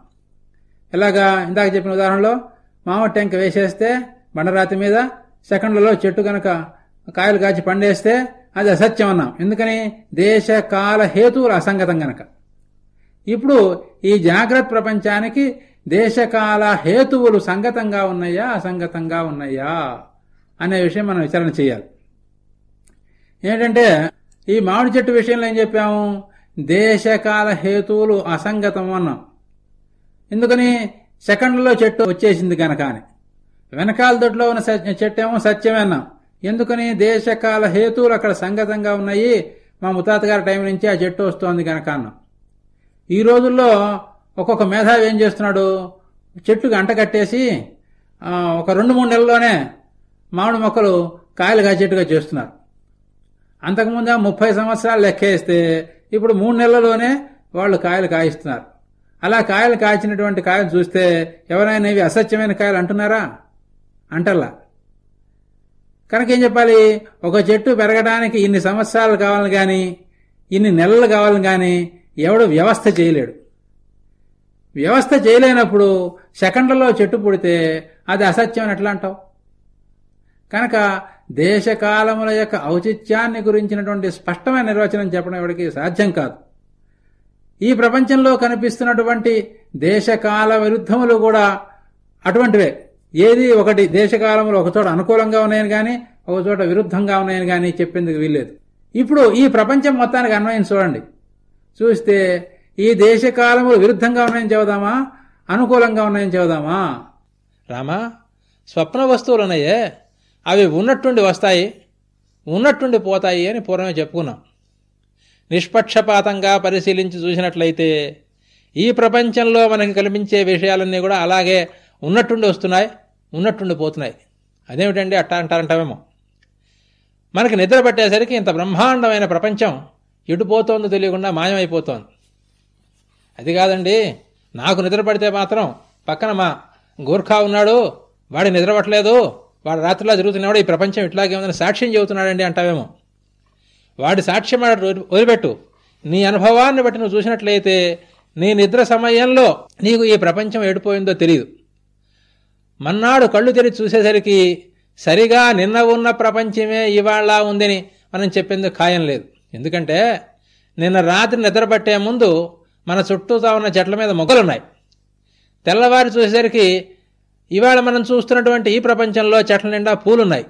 ఇలాగా ఇందాక చెప్పిన ఉదాహరణలో మామిడి టెంక వేసేస్తే బండరాతి మీద సెకండ్లలో చెట్టు కనుక కాయలు కాచి పండేస్తే అది అసత్యం అన్నాం. ఎందుకని? దేశ కాల హేతువులు అసంగతం గనక. ఇప్పుడు ఈ జాగ్రత్త ప్రపంచానికి దేశకాల హేతువులు సంగతంగా ఉన్నాయా? అసంగతంగా ఉన్నాయా? అనే విషయం మనం విచారణ చేయాలి. ఏంటంటే ఈ మామిడి చెట్టు విషయంలో ఏం చెప్పాము? దేశకాల హేతువులు అసంగతం అన్నాం ఎందుకని? సెకండ్లో చెట్టు వచ్చేసింది కనుక అని వెనకాల దొడ్లో ఉన్న సత్య- చెట్టేమో సత్యమేన్నాం ఎందుకని? దేశకాల హేతువులు అక్కడ సంగతంగా ఉన్నాయి. మా ముత్తాత గారి టైం నుంచి ఆ చెట్టు వస్తోంది కనుక అన్నాం ఈ రోజుల్లో ఒక్కొక్క మేధావి ఏం చేస్తున్నాడు? చెట్టుకు అంట కట్టేసి ఒక రెండు మూడు నెలల్లోనే మామిడి మొక్కలు కాయలు కాచేట్టుగా చేస్తున్నారు. అంతకుముందు ముప్పై సంవత్సరాలు లెక్కేస్తే ఇప్పుడు మూడు నెలల్లోనే వాళ్ళు కాయలు కాయిస్తున్నారు. అలా కాయలు కాచినటువంటి కాయలు చూస్తే ఎవరైనా ఇవి అసత్యమైన కాయలు అంటున్నారా? అంటల్లా. కనుక ఏం చెప్పాలి? ఒక చెట్టు పెరగడానికి ఇన్ని సంవత్సరాలు కావాలని కానీ ఇన్ని నెలలు కావాలని కానీ ఎవడు వ్యవస్థ చేయలేడు. వ్యవస్థ చేయలేనప్పుడు సెకండ్లలో చెట్టు పుడితే అది అసత్యం అని ఎట్లా అంటావు? కనుక దేశకాలముల యొక్క ఔచిత్యాన్ని గురించినటువంటి స్పష్టమైన నిర్వచనం చెప్పడం ఎవరికి సాధ్యం కాదు. ఈ ప్రపంచంలో కనిపిస్తున్నటువంటి దేశకాల విరుద్ధములు కూడా అటువంటివే. ఏది ఒకటి దేశకాలములు ఒకచోట అనుకూలంగా ఉన్నాయని కానీ ఒకచోట విరుద్ధంగా ఉన్నాయని కానీ చెప్పేందుకు వీల్లేదు. ఇప్పుడు ఈ ప్రపంచం మొత్తానికి అన్వయం చూడండి. చూస్తే ఈ దేశకాలములు విరుద్ధంగా ఉన్నాయని చెబుదామా? అనుకూలంగా ఉన్నాయని చెబుదామా? రామా స్వప్న వస్తువులున్నాయే అవి ఉన్నట్టుండి వస్తాయి ఉన్నట్టుండి పోతాయి అని పూర్వమే చెప్పుకున్నాం. నిష్పక్షపాతంగా పరిశీలించి చూసినట్లయితే ఈ ప్రపంచంలో మనకి కనిపించే విషయాలన్నీ కూడా అలాగే ఉన్నట్టుండి వస్తున్నాయి ఉన్నట్టుండి పోతున్నాయి. అదేమిటండి అట్టా అంటారంటామేమో మనకి నిద్ర పట్టేసరికి ఇంత బ్రహ్మాండమైన ప్రపంచం ఎటుపోతోందో తెలియకుండా మాయమైపోతోంది. అది కాదండి నాకు నిద్ర పడితే మాత్రం పక్కన మా గోర్ఖా ఉన్నాడు వాడి నిద్రపట్టలేదు వాడు రాత్రిలో జరుగుతున్నవాడు ఈ ప్రపంచం ఇట్లాగే ఉందని సాక్ష్యం చెబుతున్నాడండి అంటావేమో. వాడి సాక్ష్యం వదిలిపెట్టు. నీ అనుభవాన్ని బట్టి నువ్వు చూసినట్లయితే నీ నిద్ర సమయంలో నీకు ఈ ప్రపంచం ఎడిపోయిందో తెలియదు మన్నాడు కళ్ళు తెరిచి చూసేసరికి సరిగా నిన్న ఉన్న ప్రపంచమే ఇవాళ ఉందని మనం చెప్పేందుకు ఖాయం లేదు. ఎందుకంటే నిన్న రాత్రి నిద్రపట్టే ముందు మన చుట్టూతా ఉన్న చెట్ల మీద మొగ్గలున్నాయి. తెల్లవారి చూసేసరికి ఇవాళ మనం చూస్తున్నటువంటి ఈ ప్రపంచంలో చెట్ల నిండా పూలున్నాయి.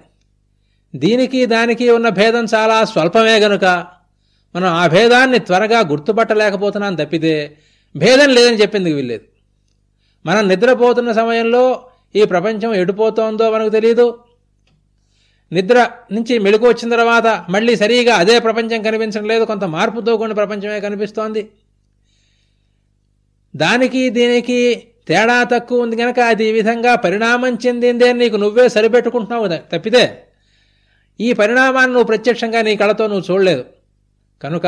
దీనికి దానికి ఉన్న భేదం చాలా స్వల్పమే గనుక మనం ఆ భేదాన్ని త్వరగా గుర్తుపట్టలేకపోతున్నాం తప్పితే భేదం లేదని చెప్పింది వీల్లేదు. మనం నిద్రపోతున్న సమయంలో ఈ ప్రపంచం ఎడిపోతోందో మనకు తెలియదు నిద్ర నుంచి మెళుకు వచ్చిన తర్వాత మళ్ళీ సరిగా అదే ప్రపంచం కనిపించడం లేదు. కొంత మార్పుతో కూడిన ప్రపంచమే కనిపిస్తోంది. దానికి దీనికి తేడా తక్కువ ఉంది కనుక అది ఈ విధంగా పరిణామం చెందిందే అని నీకు నువ్వే సరిపెట్టుకుంటున్నావు తప్పితే ఈ పరిణామాన్ని నువ్వు ప్రత్యక్షంగా నీ కళతో నువ్వు చూడలేదు. కనుక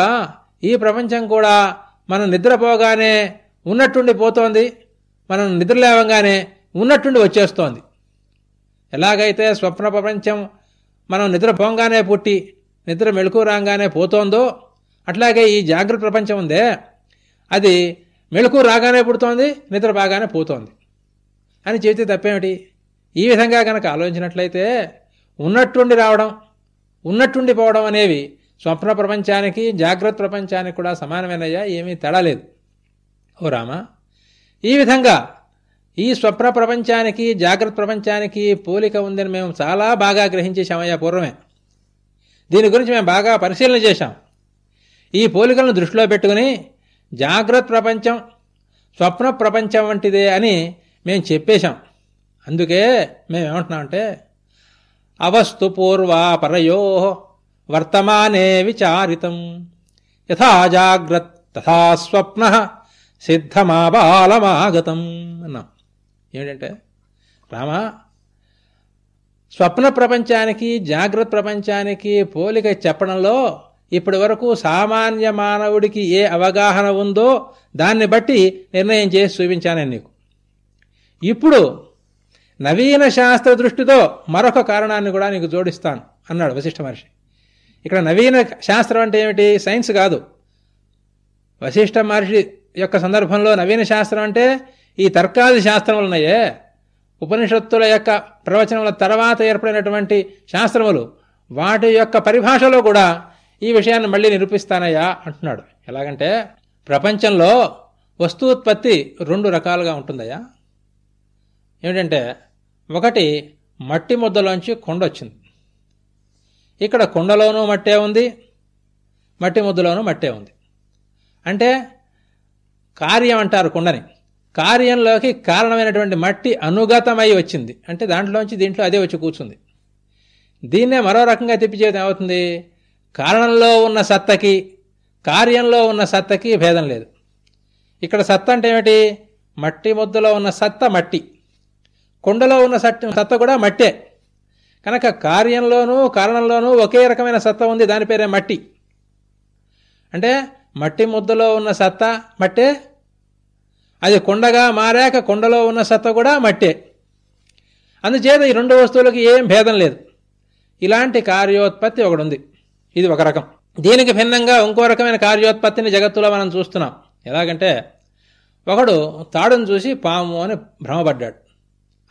ఈ ప్రపంచం కూడా మనం నిద్రపోగానే ఉన్నట్టుండి పోతోంది. మనం నిద్రలేవంగానే ఉన్నట్టుండి వచ్చేస్తోంది. ఎలాగైతే స్వప్న ప్రపంచం మనం నిద్రపోగానే పుట్టి నిద్ర మెళుకు రాగానే పోతోందో అట్లాగే ఈ జాగ్రత్త ప్రపంచం ఉందే అది మెలకు రాగానే పుడుతోంది నిద్ర బాగానే పోతోంది. అని చెబితే తప్పేమిటి? ఈ విధంగా గనక ఆలోచించినట్లయితే ఉన్నట్టుండి రావడం ఉన్నట్టుండి పోవడం అనేవి స్వప్న ప్రపంచానికి జాగ్రత్త ప్రపంచానికి కూడా సమానమైనయ్యా ఏమీ తడలేదు ఓ రామా ఈ విధంగా ఈ స్వప్న ప్రపంచానికి జాగ్రత్త ప్రపంచానికి పోలిక ఉందని మేము చాలా బాగా గ్రహించేశామయ్యా పూర్వమే. దీని గురించి మేము బాగా పరిశీలన చేశాం. ఈ పోలికలను దృష్టిలో పెట్టుకుని జాగ్రత్త ప్రపంచం స్వప్న ప్రపంచం వంటిదే అని మేము చెప్పేశాం. అందుకే మేమేమంటున్నామంటే అవస్తు పూర్వాపరయో వర్తమానే విచారితం. యథా జాగ్రత్ తథా స్వప్న సిద్ధమాబాలమాగతం అన్నాం. ఏమిటంటే రామా స్వప్న ప్రపంచానికి జాగ్రత్త ప్రపంచానికి పోలిక చెప్పడంలో ఇప్పటి వరకు సామాన్య మానవుడికి ఏ అవగాహన ఉందో దాన్ని బట్టి నిర్ణయం చేసి చూపించాను నీకు. ఇప్పుడు నవీన శాస్త్ర దృష్టితో మరొక కారణాన్ని కూడా నీకు జోడిస్తాను అన్నాడు వశిష్ఠ మహర్షి. ఇక్కడ నవీన శాస్త్రం అంటే ఏమిటి? సైన్స్ కాదు. వశిష్ఠ మహర్షి యొక్క సందర్భంలో నవీన శాస్త్రం అంటే ఈ తర్కాది శాస్త్రములు ఉన్నాయే. ఉపనిషత్తుల యొక్క ప్రవచనముల తర్వాత ఏర్పడినటువంటి శాస్త్రములు వాటి యొక్క పరిభాషలో కూడా ఈ విషయాన్ని మళ్ళీ నిరూపిస్తానయ్యా అంటున్నాడు. ఎలాగంటే ప్రపంచంలో వస్తువుత్పత్తి రెండు రకాలుగా ఉంటుందయ్యా. ఏమిటంటే ఒకటి మట్టి ముద్దలోంచి కొండ వచ్చింది. ఇక్కడ కొండలోనూ మట్టే ఉంది మట్టి ముద్దలోనూ మట్టే ఉంది. అంటే కార్యం అంటారు కొండని. కార్యంలోకి కారణమైనటువంటి మట్టి అనుగతమై వచ్చింది. అంటే దాంట్లోంచి దీంట్లో అదే వచ్చి కూర్చుంది. దీన్నే మరో రకంగా తెప్పిచేది ఏమవుతుంది? కారణంలో ఉన్న సత్తకి కార్యంలో ఉన్న సత్తకి భేదం లేదు. ఇక్కడ సత్త అంటే ఏమిటి? మట్టి ముద్దలో ఉన్న సత్త మట్టి. కొండలో ఉన్న సత్త సత్త కూడా మట్టే. కనుక కార్యంలోనూ కారణంలోనూ ఒకే రకమైన సత్త ఉంది దాని పేరే మట్టి. అంటే మట్టి ముద్దలో ఉన్న సత్త మట్టే. అది కొండగా మారాక కొండలో ఉన్న సత్త కూడా మట్టే. అందుచేత ఈ రెండు వస్తువులకి ఏం భేదం లేదు. ఇలాంటి కార్యోత్పత్తి ఒకటి ఉంది ఇది ఒక రకం. దీనికి భిన్నంగా ఇంకో రకమైన కార్యోత్పత్తిని జగత్తులో మనం చూస్తున్నాం. ఎలాగంటే ఒకడు తాడును చూసి పాము అని భ్రమపడ్డాడు.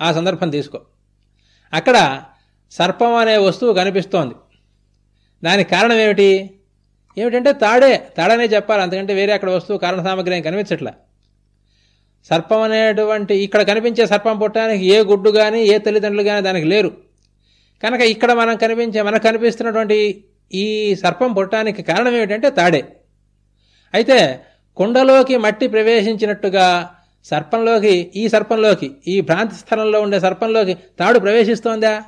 ఆ సందర్భం తీసుకో. అక్కడ సర్పం అనే వస్తువు కనిపిస్తోంది. దానికి కారణం ఏమిటి? ఏమిటంటే తాడే తాడనే చెప్పాలి అంతకంటే వేరే అక్కడ వస్తువు కారణ సామగ్రి ఏం కనిపించట్లా. సర్పం అనేటువంటి ఇక్కడ కనిపించే సర్పం పుట్టడానికి ఏ గుడ్డు కానీ ఏ తల్లిదండ్రులు కానీ దానికి లేరు. కనుక ఇక్కడ మనం కనిపించే మనకు కనిపిస్తున్నటువంటి ఈ సర్పం పుట్టడానికి కారణం ఏమిటంటే తాడే. అయితే కుండలోకి మట్టి ప్రవేశించినట్టుగా సర్పంలోకి ఈ సర్పంలోకి ఈ భ్రాంతి స్థలంలో ఉండే సర్పంలోకి తాడు ప్రవేశిస్తోందా?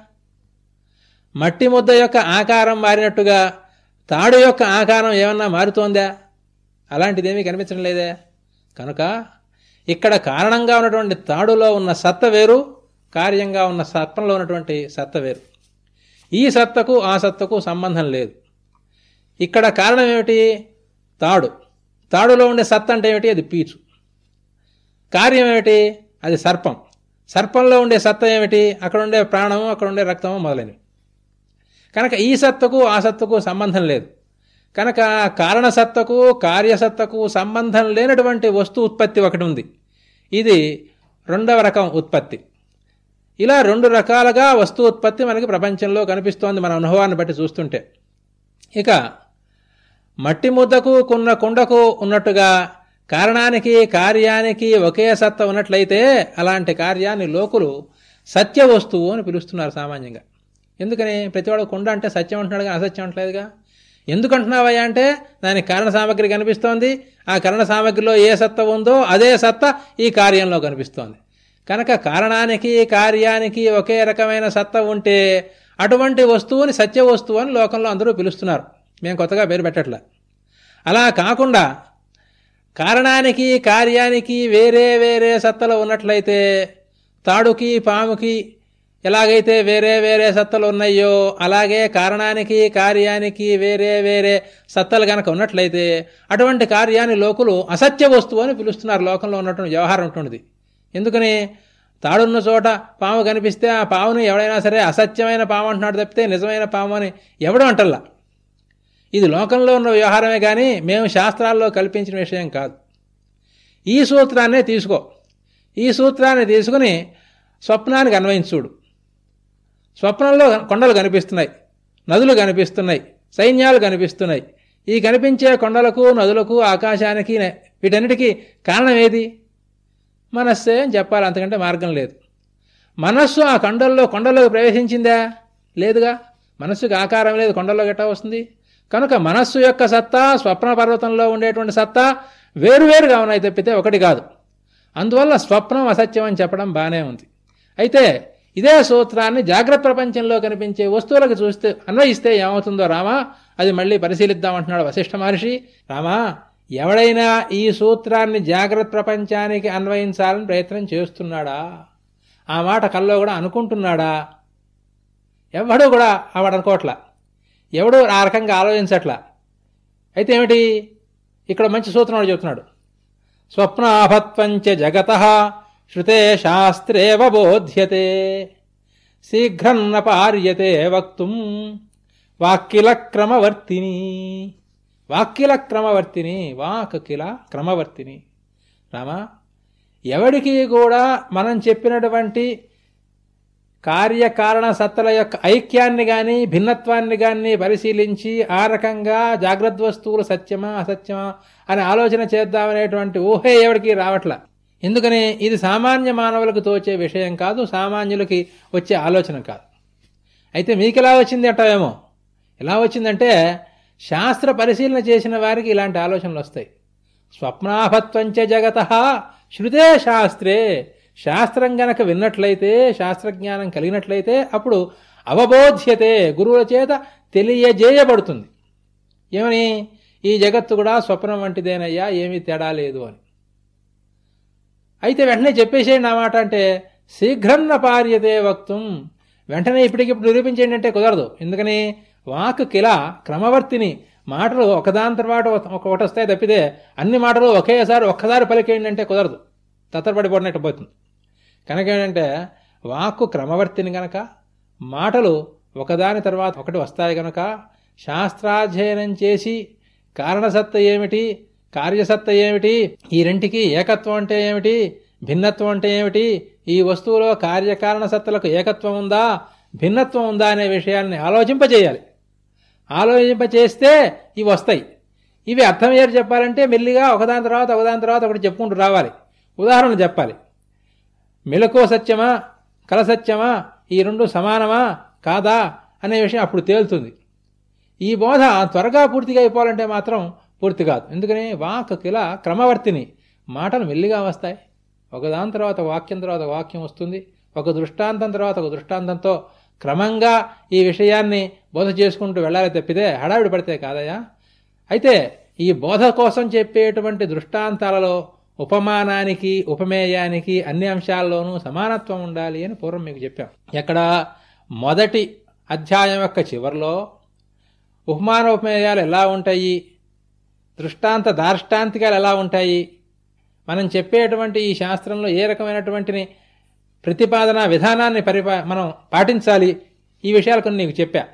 మట్టి ముద్ద యొక్క ఆకారం మారినట్టుగా తాడు యొక్క ఆకారం ఏమన్నా మారుతోందా? అలాంటిదేమీ కనిపించడం లేదే. కనుక ఇక్కడ కారణంగా ఉన్నటువంటి తాడులో ఉన్న సత్త వేరు కార్యంగా ఉన్న సర్పంలో ఉన్నటువంటి సత్త వేరు. ఈ సత్తకు ఆ సత్తకు సంబంధం లేదు. ఇక్కడ కారణం ఏమిటి? తాడు. తాడులో ఉండే సత్త అంటే ఏమిటి? అది పీచు. కార్యం ఏమిటి? అది సర్పం. సర్పంలో ఉండే సత్త ఏమిటి? అక్కడ ఉండే ప్రాణము అక్కడ ఉండే రక్తము మొదలైనవి. కనుక ఈ సత్తకు ఆ సత్తకు సంబంధం లేదు. కనుక కారణసత్తకు కార్యసత్తకు సంబంధం లేనటువంటి వస్తు ఉత్పత్తి ఒకటి ఉంది. ఇది రెండవ రకం ఉత్పత్తి. ఇలా రెండు రకాలుగా వస్తు ఉత్పత్తి మనకి ప్రపంచంలో కనిపిస్తోంది మన అనుభవాన్ని బట్టి చూస్తుంటే. ఇక మట్టి ముద్దకు కొన్న కుండకు ఉన్నట్టుగా కారణానికి కార్యానికి ఒకే సత్త ఉన్నట్లయితే అలాంటి కార్యాన్ని లోకులు సత్య వస్తువు అని పిలుస్తున్నారు సామాన్యంగా. ఎందుకని? ప్రతివాడు కుండ అంటే సత్యం అంటున్నాడుగా అసత్యం అంటలేదుగా? ఎందుకంటున్నావయ్యా అంటే దానికి కారణ సామగ్రి కనిపిస్తోంది. ఆ కరణ సామగ్రిలో ఏ సత్త ఉందో అదే సత్త ఈ కార్యంలో కనిపిస్తోంది. కనుక కారణానికి కార్యానికి ఒకే రకమైన సత్త ఉంటే అటువంటి వస్తువుని సత్య వస్తువు అని లోకంలో అందరూ పిలుస్తున్నారు. మేము కొత్తగా పేరు పెట్టట్లా. అలా కాకుండా కారణానికి కార్యానికి వేరే వేరే సత్తలు ఉన్నట్లయితే తాడుకి పాముకి ఎలాగైతే వేరే వేరే సత్తలు ఉన్నాయో అలాగే కారణానికి కార్యానికి వేరే వేరే సత్తలు కనుక ఉన్నట్లయితే అటువంటి కార్యాన్ని లోకులు అసత్య వస్తువు అని పిలుస్తున్నారు. లోకంలో ఉన్నటువంటి వ్యవహారం ఉంటుంది ఎందుకని తాడున్న చోట పాము కనిపిస్తే ఆ పాముని ఎవడైనా సరే అసత్యమైన పాము అంటున్నాడు తప్పితే నిజమైన పాము అని ఎవడు అంటల్లా? ఇది లోకంలో ఉన్న వ్యవహారమే కానీ మేము శాస్త్రాల్లో కల్పించిన విషయం కాదు. ఈ సూత్రాన్నే తీసుకో. ఈ సూత్రాన్ని తీసుకుని స్వప్నానికి అన్వయించుడు. స్వప్నంలో కొండలు కనిపిస్తున్నాయి. నదులు కనిపిస్తున్నాయి. సైన్యాలు కనిపిస్తున్నాయి. ఈ కనిపించే కొండలకు నదులకు ఆకాశానికి వీటన్నిటికీ కారణం ఏది? మనస్సే అని చెప్పాలి అంతకంటే మార్గం లేదు. మనస్సు ఆ కొండల్లో కొండల్లోకి ప్రవేశించిందా? లేదుగా. మనస్సుకి ఆకారం లేదు కొండల్లో గట్టా వస్తుంది? కనుక మనస్సు యొక్క సత్తా స్వప్న పర్వతంలో ఉండేటువంటి సత్తా వేరువేరుగా ఉన్నాయి తప్పితే ఒకటి కాదు. అందువల్ల స్వప్నం అసత్యం అని చెప్పడం బాగానే ఉంది. అయితే ఇదే సూత్రాన్ని జాగ్రత్త ప్రపంచంలో కనిపించే వస్తువులకు చూస్తే అన్వయిస్తే ఏమవుతుందో రామా? అది మళ్ళీ పరిశీలిద్దామంటున్నాడు వశిష్ఠ మహర్షి. రామా ఎవడైనా ఈ సూత్రాన్ని జాగ్రత్త ప్రపంచానికి అన్వయించాలని ప్రయత్నం చేస్తున్నాడా? ఆ మాట కల్లో కూడా అనుకుంటున్నాడా? ఎవడూ కూడా ఆవిడ అనుకోవట్లా ఎవడు ఆ రకంగా ఆలోచించట్లా. అయితే ఏమిటి? ఇక్కడ మంచి సూత్రం వాడు చెబుతున్నాడు. స్వప్నాభత్వంచ జగత శృతే శాస్త్రేవ బోధ్యతే శీఘ్రం న పార్యతే వక్తుం వాక్కిల క్రమవర్తిని వాక్కిల క్రమవర్తిని వాక్కిల క్రమవర్తిని. రామా ఎవడికి కూడా మనం చెప్పినటువంటి కార్యకారణ సత్తల యొక్క ఐక్యాన్ని కానీ భిన్నత్వాన్ని కానీ పరిశీలించి ఆ రకంగా జాగ్రత్త వస్తువులు సత్యమా అసత్యమా అని ఆలోచన చేద్దామనేటువంటి ఊహే ఎవడికి రావట్లా. ఎందుకని ఇది సామాన్య మానవులకు తోచే విషయం కాదు సామాన్యులకి వచ్చే ఆలోచన కాదు. అయితే మీకు ఎలా వచ్చింది అంటావేమో? ఎలా వచ్చిందంటే శాస్త్ర పరిశీలన చేసిన వారికి ఇలాంటి ఆలోచనలు వస్తాయి. స్వప్నాభత్వంచ జగత శృతే శాస్త్రే. శాస్త్రం గనక విన్నట్లయితే శాస్త్రజ్ఞానం కలిగినట్లయితే అప్పుడు అవబోధ్యతే గురువుల చేత తెలియజేయబడుతుంది. ఏమని? ఈ జగత్తు కూడా స్వప్నం వంటిదేనయ్యా ఏమీ తేడా లేదు అని. అయితే వెంటనే చెప్పేసేయండి ఆ మాట అంటే శీఘ్రం పార్యతే వక్తం. వెంటనే ఇప్పటికిప్పుడు నిరూపించేయండి అంటే కుదరదు. ఎందుకని? వాక్ కిల క్రమవర్తిని మాటలు ఒకదాని తర్వాత ఒకటి వస్తాయి తప్పితే అన్ని మాటలు ఒకేసారి ఒక్కసారి పలికేయండి అంటే కుదరదు. తత్తరపడిపోయినట్టు పోతుంది కనుక ఏంటంటే వాక్కు క్రమవర్తిని గనక మాటలు ఒకదాని తర్వాత ఒకటి వస్తాయి గనక శాస్త్రాధ్యయనం చేసి కారణసత్త ఏమిటి కార్యసత్త ఏమిటి ఈ రెంటికి ఏకత్వం అంటే ఏమిటి భిన్నత్వం అంటే ఏమిటి ఈ వస్తువులో కార్యకారణ సత్తలకు ఏకత్వం ఉందా భిన్నత్వం ఉందా అనే విషయాన్ని ఆలోచింపజేయాలి. ఆలోచింపచేస్తే ఇవి వస్తాయి. ఇవి అర్థమయ్యారు చెప్పాలంటే మెల్లిగా ఒకదాని తర్వాత ఒకదాని తర్వాత ఒకటి చెప్పుకుంటూ రావాలి. ఉదాహరణ చెప్పాలి. మెలకువ సత్యమా కల సత్యమా ఈ రెండు సమానమా కాదా అనే విషయం అప్పుడు తేలుతుంది. ఈ బోధ త్వరగా పూర్తిగా అయిపోవాలంటే మాత్రం పూర్తి కాదు. ఎందుకని? వాక్ కిల క్రమవర్తిని మాటలు మెల్లిగా వస్తాయి. ఒకదాని తర్వాత వాక్యం తర్వాత వాక్యం వస్తుంది. ఒక దృష్టాంతం తర్వాత ఒక దృష్టాంతంతో క్రమంగా ఈ విషయాన్ని బోధ చేసుకుంటూ వెళ్ళాలి తప్పితే హడావిడి పడితే కాదయా అయితే ఈ బోధ కోసం చెప్పేటువంటి దృష్టాంతాలలో ఉపమానానికి ఉపమేయానికి అన్ని అంశాల్లోనూ సమానత్వం ఉండాలి అని పూర్వం మీకు చెప్పాం. ఎక్కడ మొదటి అధ్యాయం యొక్క చివరిలో ఉపమాన ఉపమేయాలు ఎలా ఉంటాయి దృష్టాంత దార్ష్టాంతికాలు ఎలా ఉంటాయి మనం చెప్పేటువంటి ఈ శాస్త్రంలో ఏ రకమైనటువంటి ప్రతిపాదన విధానాన్ని పరిపా మనం పాటించాలి. ఈ విషయాలు కొన్ని నీకు చెప్పా.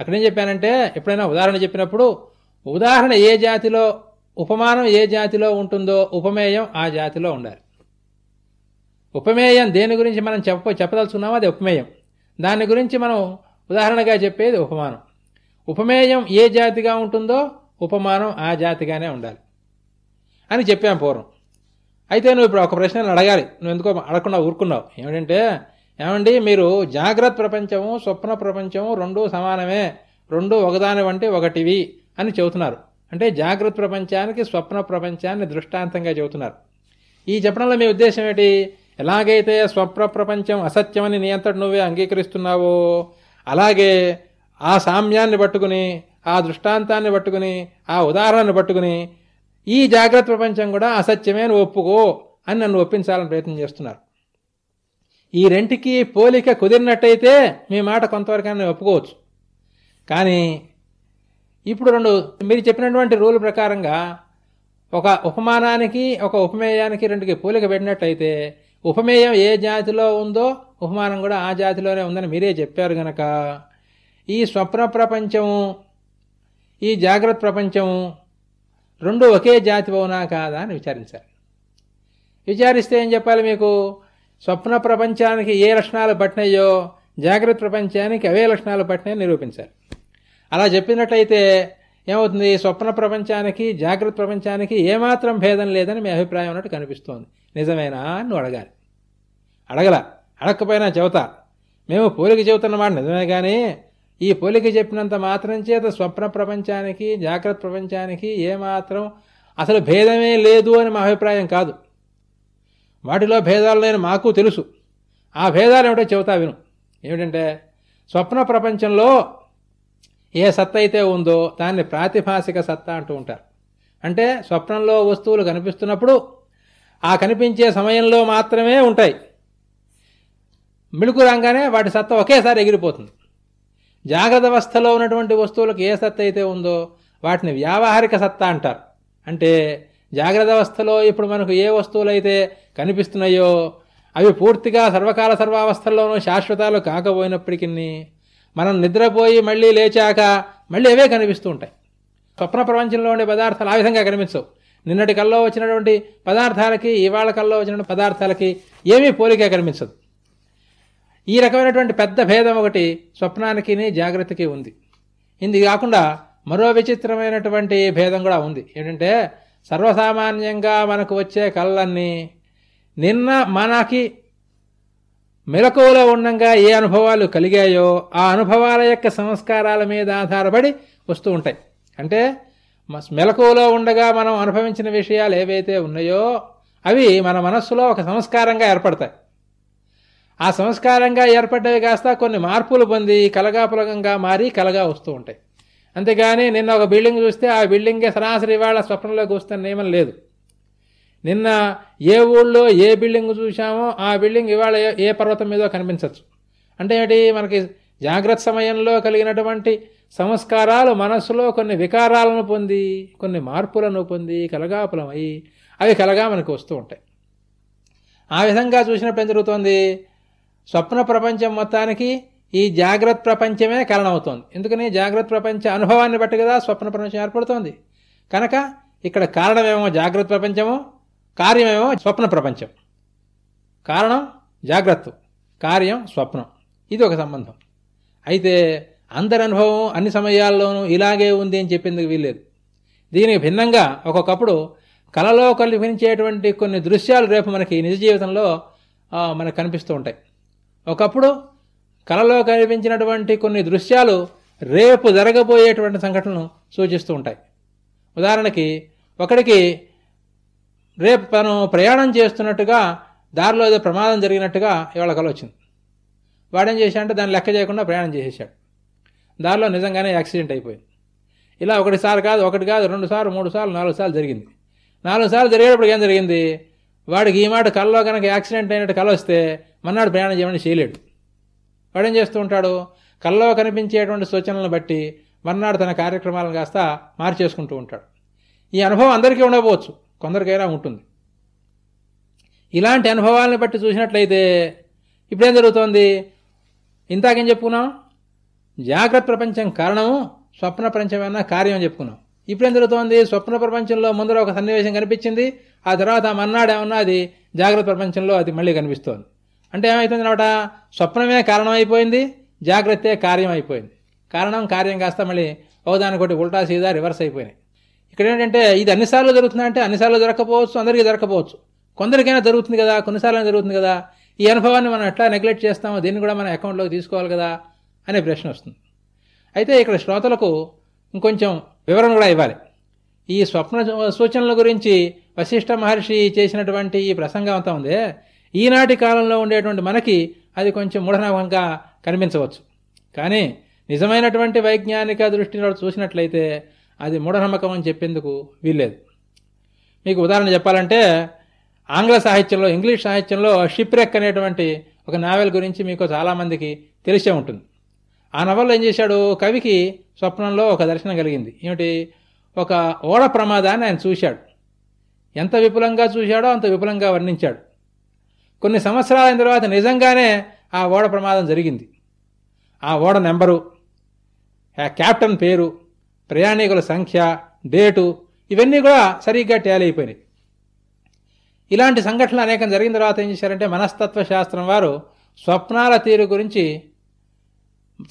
అక్కడేం చెప్పానంటే ఎప్పుడైనా ఉదాహరణ చెప్పినప్పుడు ఉదాహరణ ఏ జాతిలో ఉపమానం ఏ జాతిలో ఉంటుందో ఉపమేయం ఆ జాతిలో ఉండాలి. ఉపమేయం దేని గురించి మనం చెప్ప చెప్పదలుచుకున్నామో అది ఉపమేయం. దాని గురించి మనం ఉదాహరణగా చెప్పేది ఉపమానం. ఉపమేయం ఏ జాతిగా ఉంటుందో ఉపమానం ఆ జాతిగానే ఉండాలి. అని చెప్పాం పూర్వం. అయితే నువ్వు ఇప్పుడు ఒక ప్రశ్న అడగాలి. నువ్వు ఎందుకో అడగకుండా ఊరుకున్నావు. ఏమిటంటే ఏమండి మీరు జాగ్రత్త ప్రపంచము స్వప్న ప్రపంచము రెండు సమానమే. రెండు ఒకదాని వంటి ఒకటివి అని చెబుతున్నారు. అంటే జాగ్రత్త ప్రపంచానికి స్వప్న ప్రపంచాన్ని దృష్టాంతంగా చెబుతున్నారు. ఈ చెప్పడంలో మీ ఉద్దేశం ఏంటి ఎలాగైతే స్వప్న ప్రపంచం అసత్యమని నీ అంతటి నువ్వే అంగీకరిస్తున్నావో అలాగే ఆ సామ్యాన్ని పట్టుకుని ఆ దృష్టాంతాన్ని పట్టుకుని ఆ ఉదాహరణను పట్టుకుని ఈ జాగ్రత్త ప్రపంచం కూడా అసత్యమే అని ఒప్పుకో అని నన్ను ఒప్పించాలని ప్రయత్నం చేస్తున్నారు. ఈ రెంటికి పోలిక కుదిరినట్టయితే మీ మాట కొంతవరకైనా ఒప్పుకోవచ్చు. కానీ ఇప్పుడు రెండు మీరు చెప్పినటువంటి రూల్ ప్రకారంగా ఒక ఉపమానానికి ఒక ఉపమేయానికి రెండుకి పోలిక పెట్టినట్టయితే ఉపమేయం ఏ జాతిలో ఉందో ఉపమానం కూడా ఆ జాతిలోనే ఉందని మీరే చెప్పారు గనక ఈ స్వప్న ప్రపంచము ఈ జాగ్రత్త ప్రపంచము రెండు ఒకే జాతి అవునా కాదా అని విచారించాలి విచారిస్తే ఏం చెప్పాలి మీకు? స్వప్న ప్రపంచానికి ఏ లక్షణాలు పట్టినాయో జాగ్రత్త ప్రపంచానికి అవే లక్షణాలు పట్టినాయో నిరూపించాలి అలా చెప్పినట్లయితే ఏమవుతుంది? స్వప్న ప్రపంచానికి జాగ్రత్త ప్రపంచానికి ఏమాత్రం భేదం లేదని మీ అభిప్రాయం అన్నట్టు కనిపిస్తోంది. నిజమేనా నువ్వు అడగాలి. అడగల. అడగకపోయినా చెబుతా. మేము పోలిక చెబుతున్నమాట నిజమే కానీ ఈ పోలిక చెప్పినంత మాత్రం చేత స్వప్న ప్రపంచానికి జాగ్రత్త ప్రపంచానికి ఏమాత్రం అసలు భేదమే లేదు అని మా అభిప్రాయం కాదు. వాటిలో భేదాలు నేను మాకు తెలుసు. ఆ భేదాలు ఏమిటో చెబుతా విను. ఏమిటంటే స్వప్న ప్రపంచంలో ఏ సత్త అయితే ఉందో దాన్ని ప్రాతిభాసిక సత్తా అంటూ ఉంటారు. అంటే స్వప్నంలో వస్తువులు కనిపిస్తున్నప్పుడు ఆ కనిపించే సమయంలో మాత్రమే ఉంటాయి. మిడుకు రాగానే వాటి సత్త ఒకేసారి ఎగిరిపోతుంది. జాగ్రత్త అవస్థలో ఉన్నటువంటి వస్తువులకు ఏ సత్త అయితే ఉందో వాటిని వ్యావహారిక సత్తా అంటారు. అంటే జాగ్రత్త అవస్థలో ఇప్పుడు మనకు ఏ వస్తువులైతే కనిపిస్తున్నాయో అవి పూర్తిగా సర్వకాల సర్వావస్థల్లోనూ శాశ్వతాలు కాకపోయినప్పటికీ మనం నిద్రపోయి మళ్ళీ లేచాక మళ్ళీ అవే కనిపిస్తూ ఉంటాయి. స్వప్న ప్రపంచంలో ఉండే పదార్థాలు ఆ విధంగా కనిపించవు. నిన్నటి కల్లో వచ్చినటువంటి పదార్థాలకి ఇవాళ కల్లో వచ్చిన పదార్థాలకి ఏమీ పోలిక కనిపించదు. ఈ రకమైనటువంటి పెద్ద భేదం ఒకటి స్వప్నానికి జాగ్రత్తకి ఉంది. ఇది కాకుండా మరో విచిత్రమైనటువంటి భేదం కూడా ఉంది. ఏంటంటే సర్వసామాన్యంగా మనకు వచ్చే కళ్ళన్నీ నిన్న మనకి మెలకువలో ఉండంగా ఏ అనుభవాలు కలిగాయో ఆ అనుభవాల యొక్క సంస్కారాల మీద ఆధారపడి వస్తూ ఉంటాయి. అంటే మెలకువలో ఉండగా మనం అనుభవించిన విషయాలు ఏవైతే ఉన్నాయో అవి మన మనస్సులో ఒక సంస్కారంగా ఏర్పడతాయి. ఆ సంస్కారంగా ఏర్పడ్డవి కాస్త కొన్ని మార్పులు పొంది కలగాపులగంగా మారి కలగా వస్తూ ఉంటాయి. అంతేగాని నిన్న ఒక బిల్డింగ్ చూస్తే ఆ బిల్డింగే సరాసరి ఇవాళ స్వప్నంలోకి వస్తున్న నియమం లేదు. నిన్న ఏ ఊళ్ళో ఏ బిల్డింగ్ చూసామో ఆ బిల్డింగ్ ఇవాళ ఏ పర్వతం మీదో కనిపించవచ్చు అంటే ఏంటి? మనకి జాగ్రత్త సమయంలో కలిగినటువంటి సంస్కారాలు మనస్సులో కొన్ని వికారాలను పొంది కొన్ని మార్పులను పొంది కలగాపులమై అవి కలగా మనకు వస్తూ ఉంటాయి. ఆ విధంగా చూసినప్పుడు ఏం జరుగుతోంది? స్వప్న ప్రపంచం మొత్తానికి ఈ జాగ్రత్త ప్రపంచమే కారణమవుతోంది ఎందుకని? జాగ్రత్త ప్రపంచ అనుభవాన్ని బట్టి కదా స్వప్న ప్రపంచం ఏర్పడుతోంది. కనుక ఇక్కడ కారణమేమో జాగ్రత్త ప్రపంచము కార్యమేమో స్వప్న ప్రపంచం. కారణం జాగ్రత్త కార్యం స్వప్నం. ఇది ఒక సంబంధం. అయితే అందరి అనుభవం అన్ని సమయాల్లోనూ ఇలాగే ఉంది అని చెప్పేందుకు వీల్లేదు. దీనికి భిన్నంగా ఒక్కొక్కప్పుడు కళలో కల్పించేటువంటి కొన్ని దృశ్యాలు రేపు మనకి నిజ జీవితంలో మనకు కనిపిస్తూ ఉంటాయి. ఒకప్పుడు కలలో కనిపించినటువంటి కొన్ని దృశ్యాలు రేపు జరగబోయేటువంటి సంఘటనలు సూచిస్తూ ఉంటాయి. ఉదాహరణకి ఒకడికి రేపు తను ప్రయాణం చేస్తున్నట్టుగా దారిలో ఏదో ప్రమాదం జరిగినట్టుగా ఇవాళ కల వచ్చింది. వాడేం చేశాడంటే దాన్ని లెక్క చేయకుండా ప్రయాణం చేసేసాడు. దారిలో నిజంగానే యాక్సిడెంట్ అయిపోయింది. ఇలా ఒకటిసారి కాదు ఒకటి కాదు రెండు సార్లు మూడు సార్లు నాలుగు సార్లు జరిగింది. నాలుగు సార్లు జరిగేటప్పుడు ఏం జరిగింది? వాడికి ఈ మాట కళ్ళలో కనుక యాక్సిడెంట్ అయినట్టు కల వస్తే మన్నాడు ప్రయాణం చేయమని చేయలేడు. వాడేం చేస్తూ ఉంటాడు? కళ్ళలో కనిపించేటువంటి సూచనలను బట్టి మర్నాడు తన కార్యక్రమాలను కాస్త మార్చేసుకుంటూ ఉంటాడు. ఈ అనుభవం అందరికీ ఉండకపోవచ్చు. కొందరికైనా ఉంటుంది. ఇలాంటి అనుభవాలను బట్టి చూసినట్లయితే ఇప్పుడేం జరుగుతోంది? ఇంతాకేం చెప్పుకున్నాం? జాగ్రత్త ప్రపంచం కారణము స్వప్న ప్రపంచమైనా కార్యం చెప్పుకున్నాం. ఇప్పుడేం జరుగుతోంది? స్వప్న ప్రపంచంలో ముందర ఒక సన్నివేశం కనిపించింది. ఆ తర్వాత మన్నాడు ఏమన్నా అది జాగ్రత్త ప్రపంచంలో అది మళ్ళీ కనిపిస్తోంది. అంటే ఏమవుతుంది అనమాట? స్వప్నమే కారణం అయిపోయింది జాగ్రత్తే కార్యం అయిపోయింది కారణం కార్యం కాస్త మళ్ళీ ఒకదానికొకటి ఉల్టా సీదా రివర్స్ అయిపోయినాయి. ఇక్కడ ఏంటంటే ఇది అన్నిసార్లు జరుగుతుందంటే అన్నిసార్లు జరగకపోవచ్చు అందరికీ జరగకపోవచ్చు. కొందరికైనా జరుగుతుంది కదా కొన్నిసార్లు జరుగుతుంది కదా ఈ అనుభవాన్ని మనం ఎట్లా నెగ్లెక్ట్ చేస్తామో దీన్ని కూడా మన అకౌంట్లోకి తీసుకోవాలి కదా అనే ప్రశ్న వస్తుంది. అయితే ఇక్కడ శ్రోతలకు ఇంకొంచెం వివరణ కూడా ఇవ్వాలి. ఈ స్వప్న సూచనల గురించి వశిష్ఠ మహర్షి చేసినటువంటి ఈ ప్రసంగం అంతా ఉందే. ఈనాటి కాలంలో ఉండేటువంటి మనకి అది కొంచెం మూఢనమ్మకంగా కనిపించవచ్చు. కానీ నిజమైనటువంటి వైజ్ఞానిక దృష్టిలో చూసినట్లయితే అది మూఢనమ్మకం అని చెప్పేందుకు వీల్లేదు. మీకు ఉదాహరణ చెప్పాలంటే ఆంగ్ల సాహిత్యంలో ఇంగ్లీష్ సాహిత్యంలో షిప్రెక్ అనేటువంటి ఒక నావెల్ గురించి మీకు చాలామందికి తెలిసే ఉంటుంది. ఆ నవల్లో ఏం చేశాడు? కవికి స్వప్నంలో ఒక దర్శనం కలిగింది. ఏమిటి? ఒక ఓడ ప్రమాదాన్ని ఆయన చూశాడు. ఎంత విపులంగా చూశాడో అంత విపులంగా వర్ణించాడు. కొన్ని సంవత్సరాల తర్వాత నిజంగానే ఆ ఓడ ప్రమాదం జరిగింది. ఆ ఓడ నెంబరు క్యాప్టెన్ పేరు ప్రయాణికుల సంఖ్య డేటు ఇవన్నీ కూడా సరిగ్గా ట్యాలీ అయిపోయినాయి. ఇలాంటి సంఘటనలు అనేకం జరిగిన తర్వాత ఏం చేశారంటే మనస్తత్వ శాస్త్రం వారు స్వప్నాల తీరు గురించి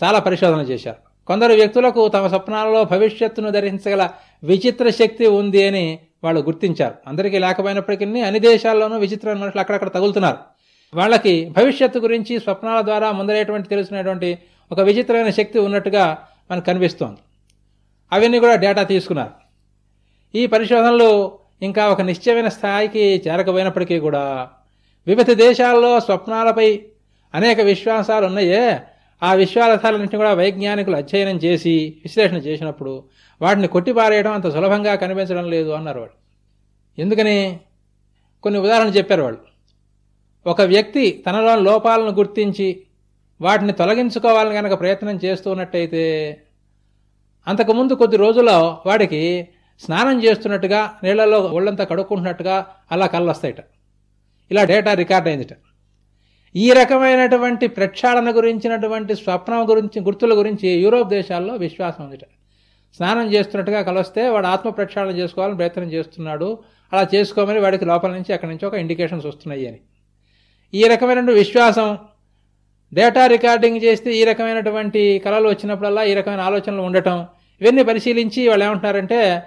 చాలా పరిశోధన చేశారు. కొందరు వ్యక్తులకు తమ స్వప్నాలలో భవిష్యత్తును ధరించగల విచిత్ర శక్తి ఉంది అని వాళ్ళు గుర్తించారు. అందరికీ లేకపోయినప్పటికీ అన్ని దేశాల్లోనూ విచిత్రమైన మనుషులు అక్కడక్కడ తగులుతున్నారు. వాళ్ళకి భవిష్యత్తు గురించి స్వప్నాల ద్వారా ముందరేటువంటి తెలుసుకునేటువంటి ఒక విచిత్రమైన శక్తి ఉన్నట్టుగా మనకు కనిపిస్తోంది. అవన్నీ కూడా డేటా తీసుకున్నారు. ఈ పరిశోధనలు ఇంకా ఒక నిశ్చయమైన స్థాయికి చేరకపోయినప్పటికీ కూడా వివిధ దేశాల్లో స్వప్నాలపై అనేక విశ్వాసాలు ఉన్నాయే ఆ విశ్వాసాలన్నింటినీ కూడా వైజ్ఞానికులు అధ్యయనం చేసి విశ్లేషణ చేసినప్పుడు వాటిని కొట్టిపారేయడం అంత సులభంగా కనిపించడం లేదు అన్నారు వాళ్ళు ఎందుకని? కొన్ని ఉదాహరణలు చెప్పారు వాళ్ళు. ఒక వ్యక్తి తనలో లోపాలను గుర్తించి వాటిని తొలగించుకోవాలని కనుక ప్రయత్నం చేస్తున్నట్టయితే అంతకుముందు కొద్ది రోజుల్లో వాడికి స్నానం చేస్తున్నట్టుగా నీళ్ళలో ఒళ్ళంతా కడుక్కుంటున్నట్టుగా అలా కళ్ళు ఇలా డేటా రికార్డ్ అయిందిట. ఈ రకమైనటువంటి ప్రక్షాళన గురించినటువంటి స్వప్నం గురించి గుర్తుల గురించి యూరోప్ దేశాల్లో విశ్వాసం ఉందిట. స్నానం చేస్తున్నట్టుగా కలిస్తే వాడు ఆత్మ ప్రక్షాళన చేసుకోవాలని ప్రయత్నం చేస్తున్నాడు. అలా చేసుకోమని వాడికి లోపల నుంచి అక్కడి నుంచి ఒక ఇండికేషన్స్ వస్తున్నాయి అని. ఈ రకమైనటువంటి విశ్వాసం డేటా రికార్డింగ్ చేస్తే ఈ రకమైనటువంటి కళలు వచ్చినప్పుడల్లా ఈ రకమైన ఆలోచనలు ఉండటం ఇవన్నీ పరిశీలించి వాళ్ళు ఏమంటున్నారంటే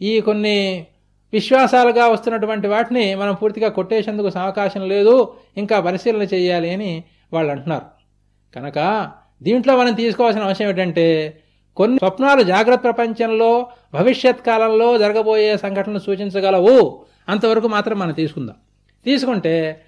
ఈ కొన్ని విశ్వాసాలుగా వస్తున్నటువంటి వాటిని మనం పూర్తిగా కొట్టేసేందుకు అవకాశం లేదు ఇంకా పరిశీలన చేయాలి అని వాళ్ళు అంటున్నారు. కనుక దీంట్లో మనం తీసుకోవాల్సిన అవసరం ఏంటంటే కొన్ని స్వప్నాలు జాగ్రత్త ప్రపంచంలో భవిష్యత్ కాలంలో జరగబోయే సంఘటనలు సూచించగలవు. అంతవరకు మాత్రం మనం తీసుకుందాం. తీసుకుంటే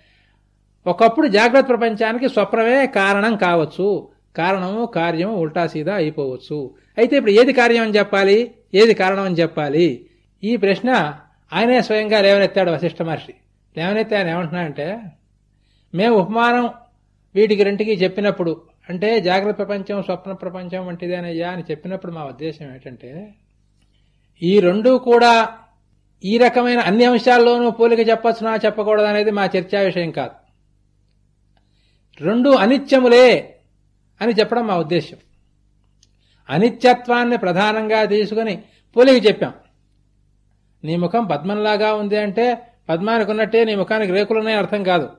ఒకప్పుడు జాగ్రత్త ప్రపంచానికి స్వప్నమే కారణం కావచ్చు. కారణము కార్యము ఉల్టా సీదా అయిపోవచ్చు. అయితే ఇప్పుడు ఏది కార్యం అని చెప్పాలి? ఏది కారణం అని చెప్పాలి? ఈ ప్రశ్న ఆయనే స్వయంగా లేవనెత్తాడు వశిష్ఠ మహర్షి. లేవనెత్తి ఆయన ఏమంటున్నాడంటే మేము ఉపమానం వీటికి రెంటికి చెప్పినప్పుడు అంటే జాగ్రత్త ప్రపంచం స్వప్న ప్రపంచం వంటిదేనయ్యా అని చెప్పినప్పుడు మా ఉద్దేశం ఏంటంటే ఈ రెండు కూడా ఈ రకమైన అన్ని అంశాల్లోనూ పోలిక చెప్పచ్చునా చెప్పకూడదు అనేది మా చర్చా విషయం కాదు. రెండు అనిత్యములే అని చెప్పడం మా ఉద్దేశం. అనిత్యత్వాన్ని ప్రధానంగా తీసుకుని పోలికి చెప్పాం. నీ ముఖం పద్మంలాగా ఉంది అంటే పద్మానికి ఉన్నట్టే నీ ముఖానికి రేకులున్నాయి అర్థం కాదు.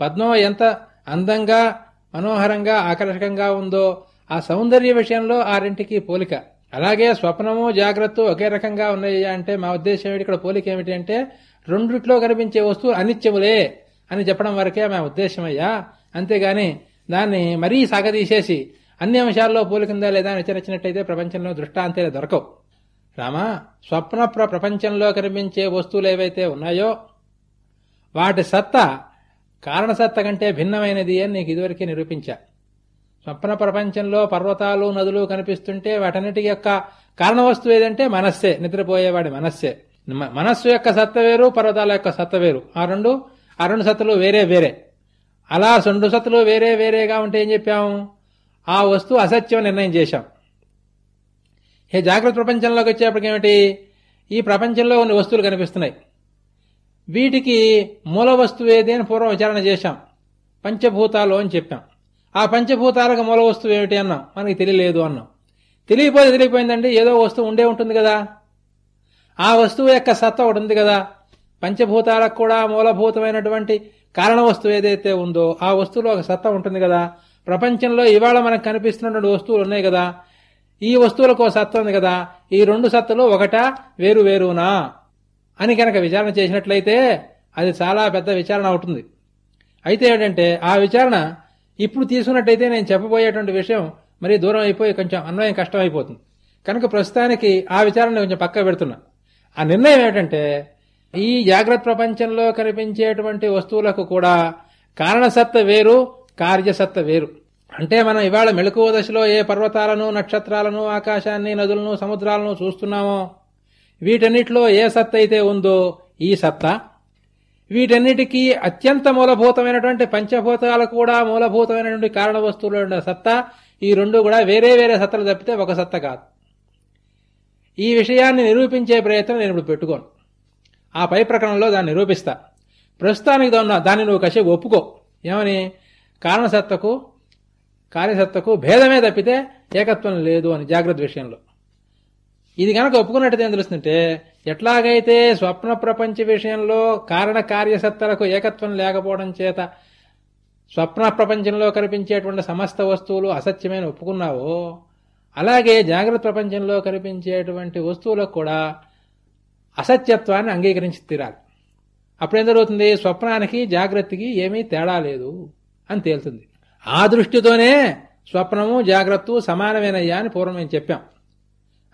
పద్మం ఎంత అందంగా మనోహరంగా ఆకర్షకంగా ఉందో ఆ సౌందర్య విషయంలో ఆ రెంటికి పోలిక. అలాగే స్వప్నము జాగ్రత్త ఒకే రకంగా ఉన్నాయి అంటే మా ఉద్దేశం ఏమిటి ఇక్కడ పోలిక ఏమిటి అంటే రెండిట్లో కనిపించే వస్తువు అనిత్యములే అని చెప్పడం వరకే మా ఉద్దేశం అయ్యా అంతేగాని దాన్ని మరీ సాగదీసేసి అన్ని అంశాల్లో పోలికిందా లేదా అని ప్రపంచంలో దృష్టాంతేలు దొరకవు. రామా స్వప్న ప్రపంచంలో కనిపించే వస్తువులు ఏవైతే ఉన్నాయో వాటి సత్తా కారణసత్త కంటే భిన్నమైనది అని నీకు ఇదివరకే నిరూపించా. స్వప్న ప్రపంచంలో పర్వతాలు నదులు కనిపిస్తుంటే వాటన్నిటి యొక్క కారణ వస్తువు ఏదంటే మనస్సే. నిద్రపోయేవాడి మనస్సే. మనస్సు యొక్క సత్త వేరు పర్వతాల యొక్క సత్త వేరు. ఆ రెండు ఆ రెండు సత్తులు వేరే వేరే. అలా రెండు సత్తులు వేరే వేరేగా ఉంటే ఏం చెప్పాము? ఆ వస్తువు అసత్యం నిర్ణయం చేశాం. ఏ జాగ్రత్త ప్రపంచంలోకి వచ్చేప్పటికేమిటి? ఈ ప్రపంచంలో కొన్ని వస్తువులు కనిపిస్తున్నాయి. వీటికి మూల వస్తువు ఏది అని పూర్వం విచారణ చేశాం. పంచభూతాలు అని చెప్పాం. ఆ పంచభూతాలకు మూల వస్తువు ఏమిటి అన్నాం. మనకి తెలియలేదు అన్నాం. తెలియపోతే తెలియపోయిందండి ఏదో వస్తువు ఉండే ఉంటుంది కదా. ఆ వస్తువు యొక్క సత్త ఒకటి ఉంది కదా. పంచభూతాలకు కూడా మూలభూతమైనటువంటి కారణ వస్తువు ఏదైతే ఉందో ఆ వస్తువులో ఒక సత్త ఉంటుంది కదా. ప్రపంచంలో ఇవాళ మనకు కనిపిస్తున్నటువంటి వస్తువులు ఉన్నాయి కదా. ఈ వస్తువులకు ఒక సత్త ఉంది కదా. ఈ రెండు సత్తులు ఒకట వేరు వేరునా? అని కనుక విచారణ చేసినట్లయితే అది చాలా పెద్ద విచారణ అవుతుంది. అయితే ఏంటంటే ఆ విచారణ ఇప్పుడు తీసుకున్నట్టయితే నేను చెప్పబోయేటువంటి విషయం మరి దూరం అయిపోయి కొంచెం అన్వయం కష్టం అయిపోతుంది. కనుక ప్రస్తుతానికి ఆ విచారణ కొంచెం పక్క పెడుతున్నా. ఆ నిర్ణయం ఏంటంటే ఈ జాగ్రత్త ప్రపంచంలో కనిపించేటువంటి వస్తువులకు కూడా కారణసత్త వేరు కార్యసత్త వేరు. అంటే మనం ఇవాళ మెళకువ దశలో ఏ పర్వతాలను నక్షత్రాలను ఆకాశాన్ని నదులను సముద్రాలను చూస్తున్నామో వీటన్నిటిలో ఏ సత్త అయితే ఉందో ఈ సత్తా. వీటన్నిటికీ అత్యంత మూలభూతమైనటువంటి పంచభూతాలు కూడా మూలభూతమైనటువంటి కారణ వస్తువుల సత్తా. ఈ రెండు కూడా వేరే వేరే సత్తలు తప్పితే ఒక సత్త కాదు. ఈ విషయాన్ని నిరూపించే ప్రయత్నం నేను ఇప్పుడు పెట్టుకోను. ఆ పై ప్రకరణలో దాన్ని నిరూపిస్తా. ప్రస్తుతానికి దాన్ని దాన్ని నువ్వు కసేపు ఒప్పుకో. ఏమని? కారణసత్తకు కార్యసత్తకు భేదమే తప్పితే ఏకత్వం లేదు అని జాగ్రత్త విషయంలో. ఇది కనుక ఒప్పుకున్నట్టు ఏం తెలుస్తుంటే ఎట్లాగైతే స్వప్న ప్రపంచ విషయంలో కారణ కార్యసత్తలకు ఏకత్వం లేకపోవడం చేత స్వప్న ప్రపంచంలో కనిపించేటువంటి సమస్త వస్తువులు అసత్యమైన ఒప్పుకున్నావో అలాగే జాగ్రత్త ప్రపంచంలో కనిపించేటువంటి వస్తువులకు కూడా అసత్యత్వాన్ని అంగీకరించి తీరాలి. అప్పుడేం జరుగుతుంది? స్వప్నానికి జాగ్రత్తకి ఏమీ తేడా లేదు అని తేలుతుంది. ఆ దృష్టితోనే స్వప్నము జాగ్రత్త సమానమేనయ్యా అని పూర్వం మేము చెప్పాం.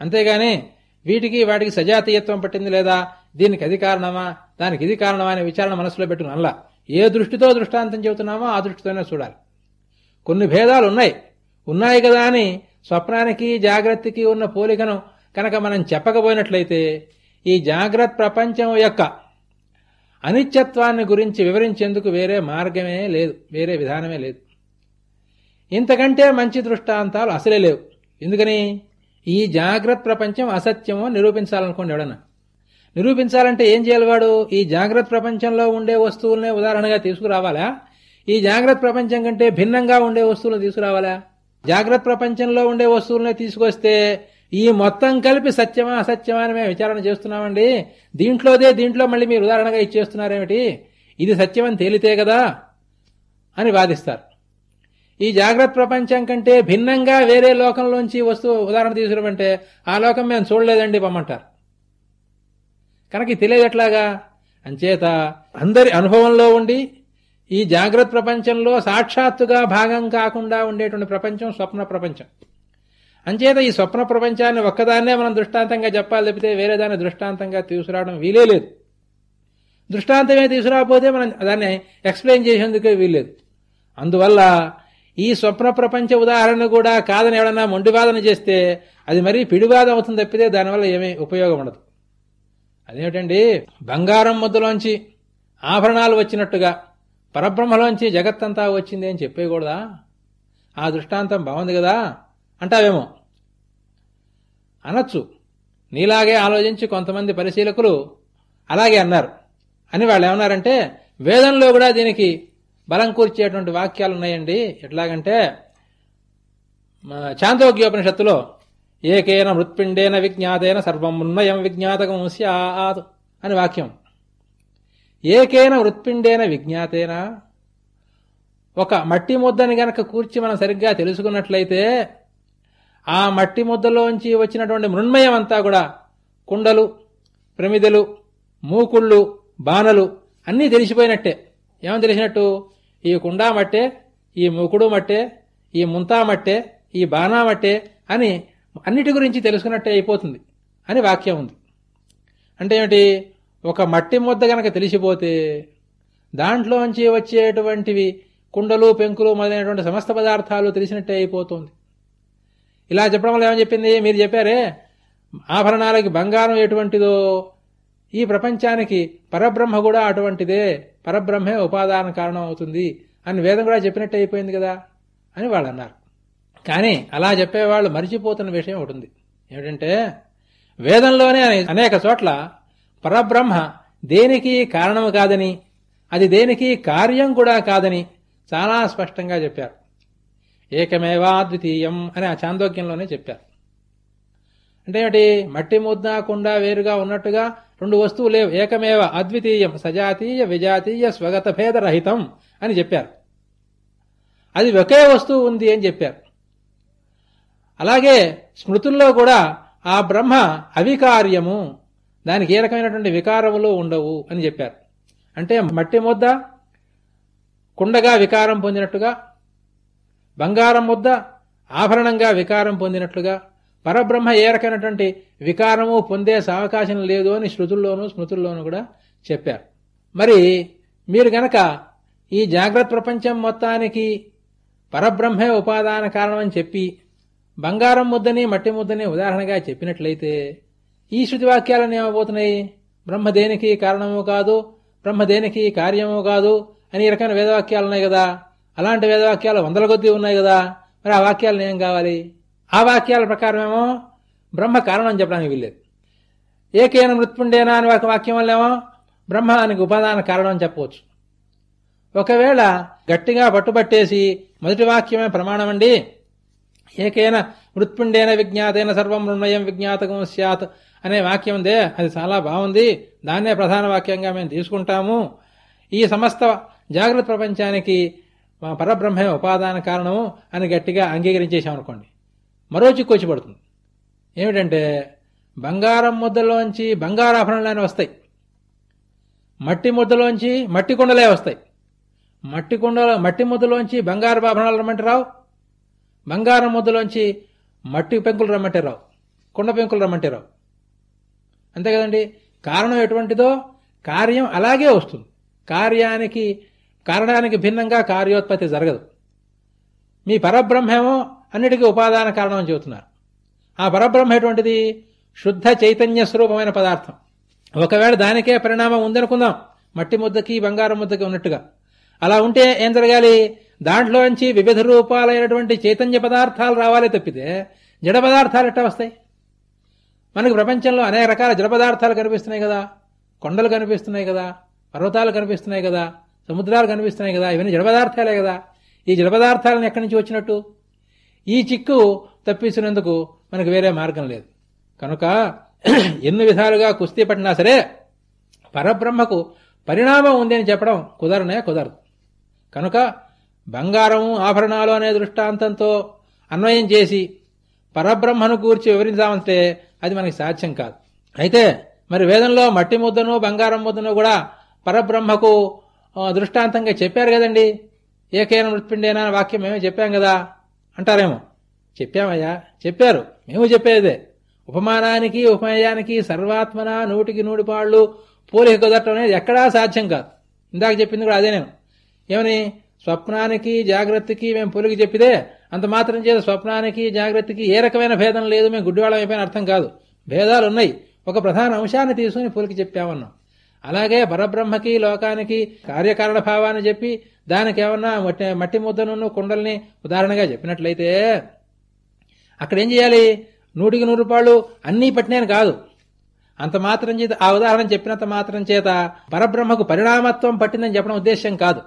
అంతేగాని వీటికి వాటికి సజాతీయత్వం పట్టింది లేదా? దీనికి అది కారణమా? దానికి ఇది కారణమా అనే విచారణ మనసులో పెట్టుకుని అలా ఏ దృష్టితో దృష్టాంతం చెబుతున్నామో ఆ దృష్టితోనే చూడాలి. కొన్ని భేదాలు ఉన్నాయి ఉన్నాయి కదా అని స్వప్నానికి జాగ్రత్తకి ఉన్న పోలికను కనుక మనం చెప్పకపోయినట్లయితే ఈ జాగ్రత్త ప్రపంచం యొక్క అనిత్యత్వాన్ని గురించి వివరించేందుకు వేరే మార్గమే లేదు వేరే విధానమే లేదు. ఇంతకంటే మంచి దృష్టాంతాలు అసలే లేవు. ఎందుకని? ఈ జాగ్రత్త ప్రపంచం అసత్యమో నిరూపించాలనుకోండి ఎవడన్నా. నిరూపించాలంటే ఏం చేయాలి వాడు? ఈ జాగ్రత్త ప్రపంచంలో ఉండే వస్తువులనే ఉదాహరణగా తీసుకురావాలా? ఈ జాగ్రత్త ప్రపంచం కంటే భిన్నంగా ఉండే వస్తువులను తీసుకురావాలా? జాగ్రత్త ప్రపంచంలో ఉండే వస్తువులనే తీసుకొస్తే ఈ మొత్తం కలిపి సత్యమా అసత్యమా అని మేము విచారణ చేస్తున్నామండి. దీంట్లోదే దీంట్లో మళ్ళీ మీరు ఉదాహరణగా ఇచ్చేస్తున్నారేమిటి? ఇది సత్యమని తేలితే కదా అని వాదిస్తారు. ఈ జాగ్రత్త ప్రపంచం కంటే భిన్నంగా వేరే లోకంలోంచి వస్తువు ఉదాహరణ తీసుకురమంటే ఆ లోకం మేము చూడలేదండి పొమ్మంటారు కనుక తెలియదు ఎట్లాగా? అంచేత అందరి అనుభవంలో ఉండి ఈ జాగ్రత్త ప్రపంచంలో సాక్షాత్తుగా భాగం కాకుండా ఉండేటువంటి ప్రపంచం స్వప్న ప్రపంచం. అంచేత ఈ స్వప్న ప్రపంచాన్ని ఒక్కదాన్నే మనం దృష్టాంతంగా చెప్పాలి తప్పితే వేరే దాన్ని దృష్టాంతంగా తీసుకురావడం వీలే లేదు దృష్టాంతమే తీసుకురాకపోతే మనం దాన్ని ఎక్స్ప్లెయిన్ చేసేందుకే వీల్లేదు. అందువల్ల ఈ స్వప్న ప్రపంచ ఉదాహరణ కూడా కాదని ఎవడన్నా మొండివాదన చేస్తే అది మరీ పిడివాదం అవుతుంది తప్పితే దానివల్ల ఏమీ ఉపయోగం ఉండదు. అదేమిటండి? బంగారం ముద్దలోంచి ఆభరణాలు వచ్చినట్టుగా పరబ్రహ్మలోంచి జగత్తంతా వచ్చింది అని చెప్పేయకూడదా? ఆ దృష్టాంతం బాగుంది కదా? అంటావేమో? అనొచ్చు. నీలాగే ఆలోచించి కొంతమంది పరిశీలకులు అలాగే అన్నారు. అని వాళ్ళు ఏమన్నారంటే వేదంలో కూడా దీనికి బలం కూర్చేటువంటి వాక్యాలు ఉన్నాయండి. ఎట్లాగంటే చాందోగ్యోపనిషత్తులో ఏకేన మృత్పిండేన విజ్ఞాతేన సర్వమున్నయం విజ్ఞాతకం స్యాత్ అని వాక్యం. ఏకేన వృత్పిండేన విజ్ఞాతేన ఒక మట్టి ముద్దని గనక కూర్చి మనం సరిగ్గా తెలుసుకున్నట్లయితే ఆ మట్టి ముద్దలోంచి వచ్చినటువంటి మృణ్మయం అంతా కూడా కుండలు ప్రమిదలు మూకుళ్ళు బాణలు అన్నీ తెలిసిపోయినట్టే. ఏమని తెలిసినట్టు? ఈ కుండా మట్టే ఈ మూకుడు మట్టే ఈ ముంతా మట్టే ఈ బాణా మట్టే అని అన్నిటి గురించి తెలుసుకున్నట్టే అయిపోతుంది అని వాక్యం ఉంది. అంటే ఏమిటి? ఒక మట్టి ముద్ద గనక తెలిసిపోతే దాంట్లోంచి వచ్చేటువంటివి కుండలు పెంకులు మొదలైనటువంటి సమస్త పదార్థాలు తెలిసినట్టే అయిపోతుంది. ఇలా చెప్పడం వల్ల ఏమని చెప్పింది? మీరు చెప్పారే ఆభరణాలకి బంగారం ఎటువంటిదో ఈ ప్రపంచానికి పరబ్రహ్మ కూడా అటువంటిదే. పరబ్రహ్మే ఉపాదాన కారణం అవుతుంది అని వేదం కూడా చెప్పినట్టు అయిపోయింది కదా అని వాళ్ళు అన్నారు. కానీ అలా చెప్పేవాళ్ళు మరిచిపోతున్న విషయం ఒకటి ఉంది. ఏమిటంటే వేదంలోనే అనేక చోట్ల పరబ్రహ్మ దేనికి కారణము కాదని అది దేనికి కార్యం కూడా కాదని చాలా స్పష్టంగా చెప్పారు. ఏకమేవా ద్వితీయం అని ఆ చాందోక్యంలోనే చెప్పారు. అంటే ఏమిటి? మట్టి ముద్ద కుండ వేరుగా ఉన్నట్టుగా రెండు వస్తువులు లేవు. ఏకమేవ అద్వితీయం సజాతీయ విజాతీయ స్వగత భేదరహితం అని చెప్పారు. అది ఒకే వస్తువు ఉంది అని చెప్పారు. అలాగే స్మృతుల్లో కూడా ఆ బ్రహ్మ అవికార్యము. దానికి ఏ రకమైనటువంటి వికారములు ఉండవు అని చెప్పారు. అంటే మట్టి ముద్ద కుండగా వికారం పొందినట్టుగా బంగారం ముద్ద ఆభరణంగా వికారం పొందినట్లుగా పరబ్రహ్మ ఏ రకమైనటువంటి వికారము పొందే అవకాశం లేదు అని శృతుల్లోనూ స్మృతుల్లోనూ కూడా చెప్పారు. మరి మీరు గనక ఈ జాగ్రత్త ప్రపంచం మొత్తానికి పరబ్రహ్మే ఉపాదాన కారణమని చెప్పి బంగారం ముద్దని మట్టి ముద్దని ఉదాహరణగా చెప్పినట్లయితే ఈ శృతి వాక్యాలను ఏమబోతున్నాయి బ్రహ్మ దేనికి కారణము కాదు బ్రహ్మ దేనికి కార్యము కాదు అని ఈ రకమైన వేదవాక్యాలు ఉన్నాయి కదా. అలాంటి వేదవాక్యాలు వందల కొద్దీ ఉన్నాయి కదా. మరి ఆ వాక్యాలను ఏం కావాలి? ఆ వాక్యాల ప్రకారమేమో బ్రహ్మ కారణం చెప్పడానికి వీల్లేదు. ఏకేన మృత్పుండేనా అని ఒక వాక్యం వల్లేమో బ్రహ్మానికి ఉపాదాన కారణం అని చెప్పవచ్చు. ఒకవేళ గట్టిగా పట్టుబట్టేసి మొదటి వాక్యమే ప్రమాణం అండి. ఏకేన మృత్పుండేన విజ్ఞాతైన సర్వం మృణయం విజ్ఞాతకం స్యాత్ అనే వాక్యం ఉందే. అది చాలా బాగుంది. దాన్నే ప్రధాన వాక్యంగా మేము తీసుకుంటాము. ఈ సమస్త జాగ్రత్త ప్రపంచానికి మా పరబ్రహ్మే ఉపాదాన కారణము అని గట్టిగా అంగీకరించేశామనుకోండి. మరో చిక్కు వచ్చి పడుతుంది. ఏమిటంటే బంగారం ముద్దలోంచి బంగారాభరణాలు వస్తాయి. మట్టి ముద్దలోంచి మట్టి కుండలే వస్తాయి. మట్టి కుండల మట్టి ముద్దలోంచి బంగారు ఆభరణాలు రమ్మంటే రావు. బంగారం ముద్దలోంచి మట్టి పెంకులు రమ్మంటే రావు. కుండ పెంకులు రమ్మంటే రావు. అంతే కదండి? కారణం ఎటువంటిదో కార్యం అలాగే వస్తుంది. కార్యానికి కారణానికి భిన్నంగా కార్యోత్పత్తి జరగదు. మీ పరబ్రహ్మేమో అన్నిటికీ ఉపాదాన కారణం అని చెబుతున్నారు. ఆ పరబ్రహ్మ ఎటువంటిది? శుద్ధ చైతన్య స్వరూపమైన పదార్థం. ఒకవేళ దానికే పరిణామం ఉందనుకుందాం. మట్టి ముద్దకి బంగారం ముద్దకి ఉన్నట్టుగా. అలా ఉంటే ఏం జరగాలి? దాంట్లోంచి వివిధ రూపాలైనటువంటి చైతన్య పదార్థాలు రావాలి తప్పితే జడ పదార్థాలు ఎట్టా వస్తాయి? మనకు ప్రపంచంలో అనేక రకాల జడ పదార్థాలు కనిపిస్తున్నాయి కదా. కొండలు కనిపిస్తున్నాయి కదా. పర్వతాలు కనిపిస్తున్నాయి కదా. సముద్రాలు కనిపిస్తున్నాయి కదా. ఇవన్నీ జడ పదార్థాలే కదా. ఈ జడ పదార్థాలను ఎక్కడి నుంచి వచ్చినట్టు? ఈ చిక్కు తప్పించినందుకు మనకు వేరే మార్గం లేదు. కనుక ఎన్ని విధాలుగా కుస్తీ పట్టినా సరే పరబ్రహ్మకు పరిణామం ఉంది అని చెప్పడం కుదరనే కుదరదు. కనుక బంగారము ఆభరణాలు అనే దృష్టాంతంతో అన్వయం చేసి పరబ్రహ్మను గూర్చి వివరించామంటే అది మనకి సాధ్యం కాదు. అయితే మరి వేదంలో మట్టి ముద్దను బంగారం ముద్దను కూడా పరబ్రహ్మకు దృష్టాంతంగా చెప్పారు కదండి. ఏకైన మృత్పిండేనా వాక్యం మేమే చెప్పాం కదా. అంటారేమో. చెప్పామయ్యా చెప్పారు. మేము చెప్పేదే. ఉపమానానికి ఉపమేయానికి సర్వాత్మన నూటికి నూడిపాళ్ళు పోలిక కుదరటం అనేది ఎక్కడా సాధ్యం కాదు. ఇందాక చెప్పింది కూడా అదే నేను. ఏమని? స్వప్నానికి జాగ్రత్తకి మేము పొలికి చెప్పితే అంత మాత్రం చేత స్వప్నానికి జాగ్రత్తకి ఏ రకమైన భేదం లేదు మేము గుడ్డివాళ్ళం అయిపోయిన అర్థం కాదు. భేదాలు ఉన్నాయి ఒక ప్రధాన అంశాన్ని తీసుకుని పొలికి చెప్పామన్నాం. అలాగే పరబ్రహ్మకి లోకానికి కార్యకారణ భావాన్ని చెప్పి దానికి ఏమన్నా మట్టి మట్టి ముద్దను కుండల్ని ఉదాహరణగా చెప్పినట్లయితే అక్కడ ఏం చేయాలి? నూటికి నూరు రూపాయలు అన్నీ పట్టినాను కాదు. అంత మాత్రం చేత ఆ ఉదాహరణ చెప్పినంత మాత్రం చేత పరబ్రహ్మకు పరిణామత్వం పట్టిందని చెప్పడం ఉద్దేశ్యం కాదు.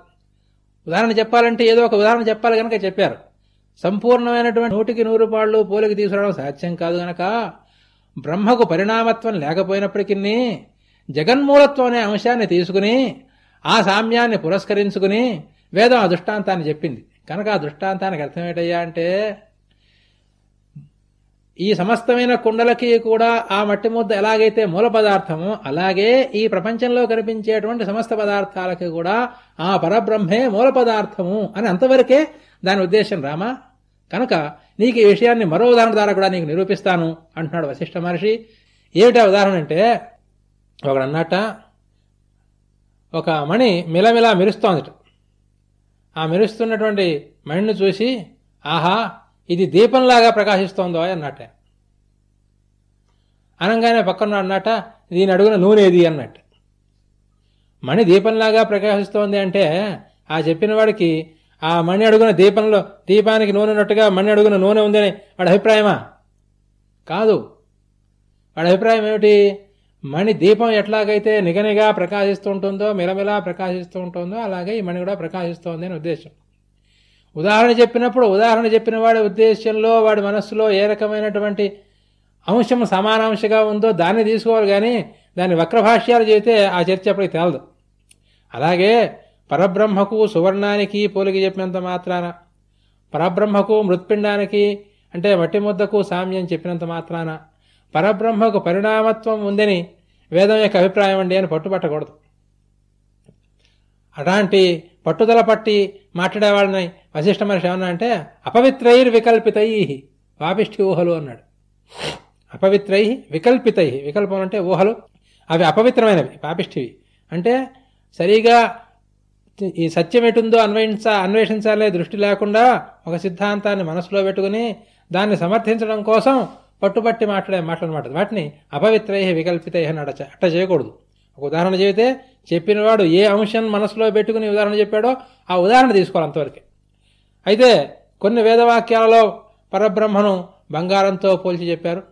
ఉదాహరణ చెప్పాలంటే ఏదో ఒక ఉదాహరణ చెప్పాలి గనక చెప్పారు. సంపూర్ణమైనటువంటి నూటికి నూరు రూపాయలు పోలికి తీసుకురావడం సాధ్యం కాదు గనక. బ్రహ్మకు పరిణామత్వం లేకపోయినప్పటికీ జగన్మూలత్వం అనే అంశాన్ని తీసుకుని ఆ సామ్యాన్ని పురస్కరించుకుని వేదం ఆ దృష్టాంతాన్ని చెప్పింది. కనుక ఆ దృష్టాంతానికి అర్థం ఏంటయ్యా అంటే ఈ సమస్తమైన కుండలకి కూడా ఆ మట్టి ముద్ద ఎలాగైతే మూల పదార్థమో అలాగే ఈ ప్రపంచంలో కనిపించేటువంటి సమస్త పదార్థాలకి కూడా ఆ పరబ్రహ్మే మూల పదార్థము అని అంతవరకే దాని ఉద్దేశం రామా? కనుక నీకు ఈ విషయాన్ని మరో ఉదాహరణ ద్వారా కూడా నీకు నిరూపిస్తాను అంటున్నాడు వశిష్ఠ మహర్షి. ఏమిటా ఉదాహరణ అంటే ఒకడన్నట ఒక మణి మిలమిలా మెరుస్తోందట. ఆ మెరుస్తున్నటువంటి మణిని చూసి ఆహా ఇది దీపంలాగా ప్రకాశిస్తోందో అన్నట్ట అనగానే పక్కన అన్నట దీని అడుగున నూనెది అన్నట్టు మణి దీపంలాగా ప్రకాశిస్తోంది అంటే ఆ చెప్పిన వాడికి ఆ మణి అడుగున దీపంలో దీపానికి నూనె ఉన్నట్టుగా మణి అడుగున నూనె ఉందని వాడి అభిప్రాయమా? కాదు. వాడి అభిప్రాయం ఏమిటి? మణి దీపం ఎట్లాగైతే నిగనిగా ప్రకాశిస్తూ ఉంటుందో మిలమిలా ప్రకాశిస్తూ ఉంటుందో అలాగే ఈ మణి కూడా ప్రకాశిస్తోంది అని ఉద్దేశం. ఉదాహరణ చెప్పినప్పుడు ఉదాహరణ చెప్పిన వాడి ఉద్దేశంలో వాడి మనస్సులో ఏ రకమైనటువంటి అంశం సమానాంశగా ఉందో దాన్ని తీసుకోవాలి కానీ దాన్ని వక్రభాష్యాలు చేస్తే ఆ చర్చ అప్పటికి తేలదు. అలాగే పరబ్రహ్మకు సువర్ణానికి పోలికి చెప్పినంత మాత్రాన పరబ్రహ్మకు మృత్పిండానికి అంటే మట్టి ముద్దకు సామ్యం చెప్పినంత మాత్రాన పరబ్రహ్మకు పరిణామత్వం ఉందని వేదం యొక్క అభిప్రాయం అండి అని పట్టుబట్టకూడదు. అలాంటి పట్టుదల పట్టి మాట్లాడేవాళ్ళని వశిష్ఠ మహర్షి ఏమన్నా అంటే అపవిత్రైర్ వికల్పితై పాపిష్టి ఊహలు అన్నాడు. అపవిత్రై వికల్పితై వికల్పం అంటే ఊహలు. అవి అపవిత్రమైనవి పాపిష్టివి అంటే సరిగా ఈ సత్యం ఎటుందో అన్వేషించ అన్వేషించాలే దృష్టి లేకుండా ఒక సిద్ధాంతాన్ని మనసులో పెట్టుకుని దాన్ని సమర్థించడం కోసం పట్టుబట్టి మాట్లాడే మాట్లాడమాట వాటిని అపవిత్రై వికల్పితై అని అట అట్ట చేయకూడదు. ఒక ఉదాహరణ చెబితే చెప్పినవాడు ఏ అంశం మనసులో పెట్టుకుని ఉదాహరణ చెప్పాడో ఆ ఉదాహరణ తీసుకోవాలి అంతవరకే. అయితే కొన్ని వేదవాక్యాలలో పరబ్రహ్మను బంగారంతో పోల్చి చెప్పారు.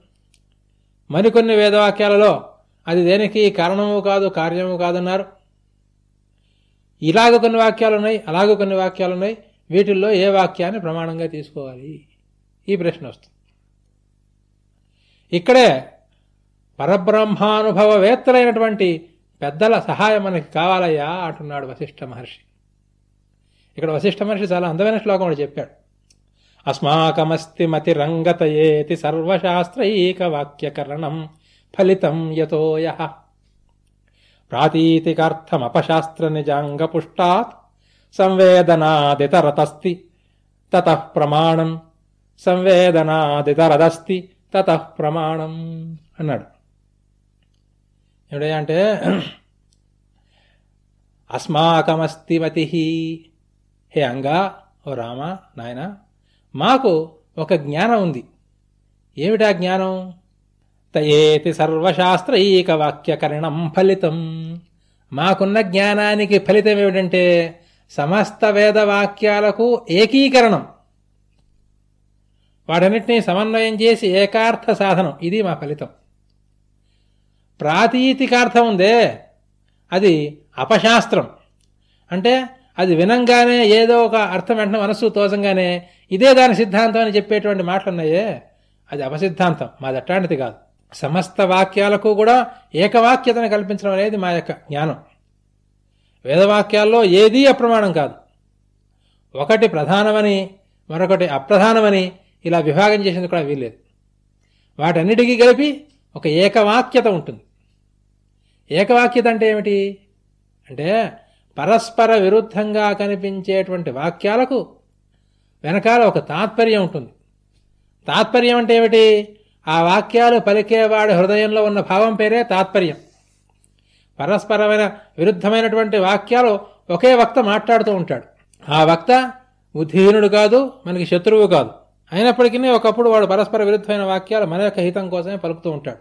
మరికొన్ని వేదవాక్యాలలో అది దేనికి కారణము కాదు కార్యము కాదన్నారు. ఇలాగ కొన్ని వాక్యాలు ఉన్నాయి అలాగ కొన్ని వాక్యాలు ఉన్నాయి వీటిల్లో ఏ వాక్యాన్ని ప్రమాణంగా తీసుకోవాలి? ఈ ప్రశ్న వస్తుంది. ఇక్కడే పరబ్రహ్మానుభవవేత్తలైనటువంటి పెద్దల సహాయం మనకి కావాలయ్యా అంటున్నాడు వశిష్ఠ మహర్షి. ఇక్కడ వశిష్ఠ మహర్షి చాలా అందమైన శ్లోకం ఒకటి చెప్పాడు. అస్మాకమస్తి మతిరంగతయేతి సర్వశాస్త్రైక వాక్యకరణం ఫలితం యతోయ ప్రాతీతికార్థమపశాస్త్ర నిజాంగ పుష్టాత్ సంవేదనాదితరతస్తి తత ప్రమాణం సంవేదనాదితరదస్తి తత ప్రమాణం అన్నాడు. ఏమిటయ్యా అంటే అస్మాకమస్తి మతి హే అంగా ఓ రామ నాయన మాకు ఒక జ్ఞానం ఉంది. ఏమిటా జ్ఞానం? తయేతి సర్వశాస్త్రైక వాక్యకరణం ఫలితం. మాకున్న జ్ఞానానికి ఫలితం ఏమిటంటే సమస్త వేద వాక్యాలకు ఏకీకరణం. వాటన్నిటినీ సమన్వయం చేసి ఏకార్థ సాధనం. ఇది మా ఫలితం. ప్రాతీతికార్థం ఉందే. అది అపశాస్త్రం. అంటే అది వినంగానే ఏదో ఒక అర్థం వెంటనే మనస్సు తోచంగానే ఇదే దాని సిద్ధాంతం అని చెప్పేటువంటి మాటలున్నాయే. అది అపసిద్ధాంతం. మాది అట్లాంటిది కాదు. సమస్త వాక్యాలకు కూడా ఏకవాక్యతను కల్పించడం అనేది మా యొక్క జ్ఞానం. వేదవాక్యాల్లో ఏదీ అప్రమాణం కాదు. ఒకటి ప్రధానమని మరొకటి అప్రధానమని ఇలా విభాగం చేసేందుకు కూడా వీల్లేదు. వాటన్నిటికీ కలిపి ఒక ఏకవాక్యత ఉంటుంది. ఏకవాక్యత అంటే ఏమిటి? అంటే పరస్పర విరుద్ధంగా కనిపించేటువంటి వాక్యాలకు వెనకాల ఒక తాత్పర్యం ఉంటుంది. తాత్పర్యం అంటే ఏమిటి? ఆ వాక్యాలు పలికేవాడి హృదయంలో ఉన్న భావం పేరే తాత్పర్యం. పరస్పరమైన విరుద్ధమైనటువంటి వాక్యాలు ఒకే వక్త మాట్లాడుతూ ఉంటాడు. ఆ వక్త బుద్ధిహీనుడు కాదు మనకి శత్రువు కాదు. అయినప్పటికీ ఒకప్పుడు వాడు పరస్పర విరుద్ధమైన వాక్యాలు మన యొక్క హితం కోసమే పలుకుతూ ఉంటాడు.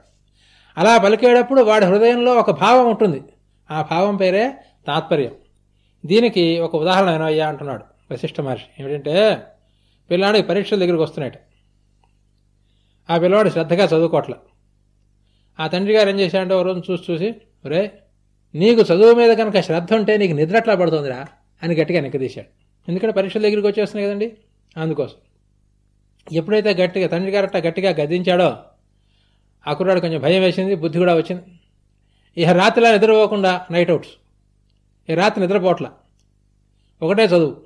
అలా పలికేటప్పుడు వాడి హృదయంలో ఒక భావం ఉంటుంది. ఆ భావం పేరే తాత్పర్యం. దీనికి ఒక ఉదాహరణ ఏనయ్యా అంటున్నాడు వశిష్ఠ మహర్షి. ఏమిటంటే పిల్లాడికి పరీక్షల దగ్గరికి వస్తున్నాయట. ఆ పిల్లవాడు శ్రద్ధగా చదువుకోవట్ల. ఆ తండ్రి గారు ఏం చేశాడంటే ఒక రోజు చూసి చూసి రే నీకు చదువు మీద కనుక శ్రద్ధ ఉంటే నీకు నిద్ర ఎట్లా పడుతుందిరా? అని గట్టిగా నిక్కదీశాడు. ఎందుకంటే పరీక్షల దగ్గరికి వచ్చేస్తున్నాయి కదండి. అందుకోసం. ఎప్పుడైతే గట్టిగా తండ్రి గారు గట్టిగా గదించాడో ఆ కుర్రాడు కొంచెం భయం వేసింది బుద్ధి కూడా వచ్చింది. ఇక రాత్రిలా నిద్రపోకుండా నైట్ అవుట్స్ ఈ రాత్రి నిద్రపోట్ల. ఒకటే చదువు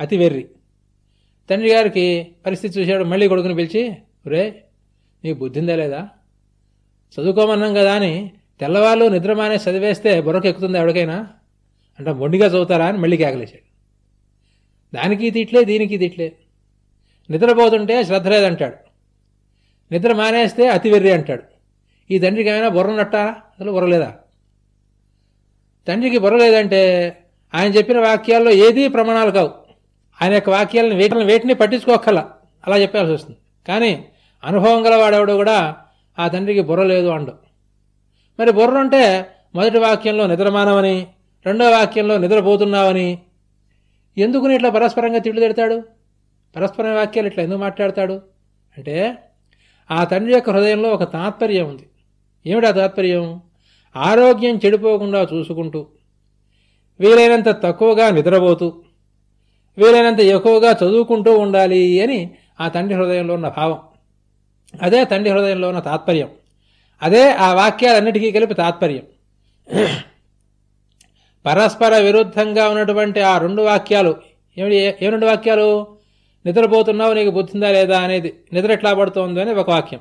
అతి వెర్రి. తండ్రి గారికి పరిస్థితి చూశాడు మళ్ళీ కొడుకుని పిలిచి రే నీకు బుద్ధిందా లేదా? చదువుకోమన్నాం కదా అని తెల్లవాళ్ళు నిద్ర మానే చదివేస్తే బుర్రకు ఎక్కుతుంది ఎవరికైనా? అంటే మొండిగా చదువుతారా? అని మళ్ళీ కేకలేశాడు. దానికి తిట్లే దీనికి తిట్లే నిద్రపోతుంటే శ్రద్ధ లేదంటాడు. నిద్ర మానేస్తే అతి వెర్రి అంటాడు. ఈ తండ్రికి ఏమైనా బుర్రనట్టా అసలు బుర్రలేదా తండ్రికి బుర్రలేదంటే ఆయన చెప్పిన వాక్యాల్లో ఏదీ ప్రమాణాలు కావు. ఆయన యొక్క వాక్యాలను వేటిని వేటిని పట్టించుకోకల అలా చెప్పాల్సి వస్తుంది. కానీ అనుభవం గలవాడెవడు కూడా ఆ తండ్రికి బుర్ర లేదు అండు. మరి బుర్ర ఉంటే మొదటి వాక్యంలో నిద్రమానవని రెండో వాక్యంలో నిద్రపోతున్నావని ఎందుకు ఇట్లా పరస్పరంగా తిట్లు తిడతాడు? పరస్పర వాక్యాలు ఇట్లా ఎందుకు మాట్లాడతాడు? అంటే ఆ తండ్రి యొక్క హృదయంలో ఒక తాత్పర్యం ఉంది. ఏమిటి ఆ తాత్పర్యం? ఆరోగ్యం చెడిపోకుండా చూసుకుంటూ వీలైనంత తక్కువగా నిద్రపోతూ వీలైనంత ఎక్కువగా చదువుకుంటూ ఉండాలి అని ఆ తండ్రి హృదయంలో ఉన్న భావం. అదే తండ్రి హృదయంలో ఉన్న తాత్పర్యం. అదే ఆ వాక్యాలన్నిటికీ కలిపి తాత్పర్యం. పరస్పర విరుద్ధంగా ఉన్నటువంటి ఆ రెండు వాక్యాలు. ఏమిటి? ఏ రెండు వాక్యాలు? నిద్రపోతున్నావు నీకు బుద్ధిందా లేదా అనేది నిద్ర ఎట్లా పడుతోంది అనేది ఒక వాక్యం.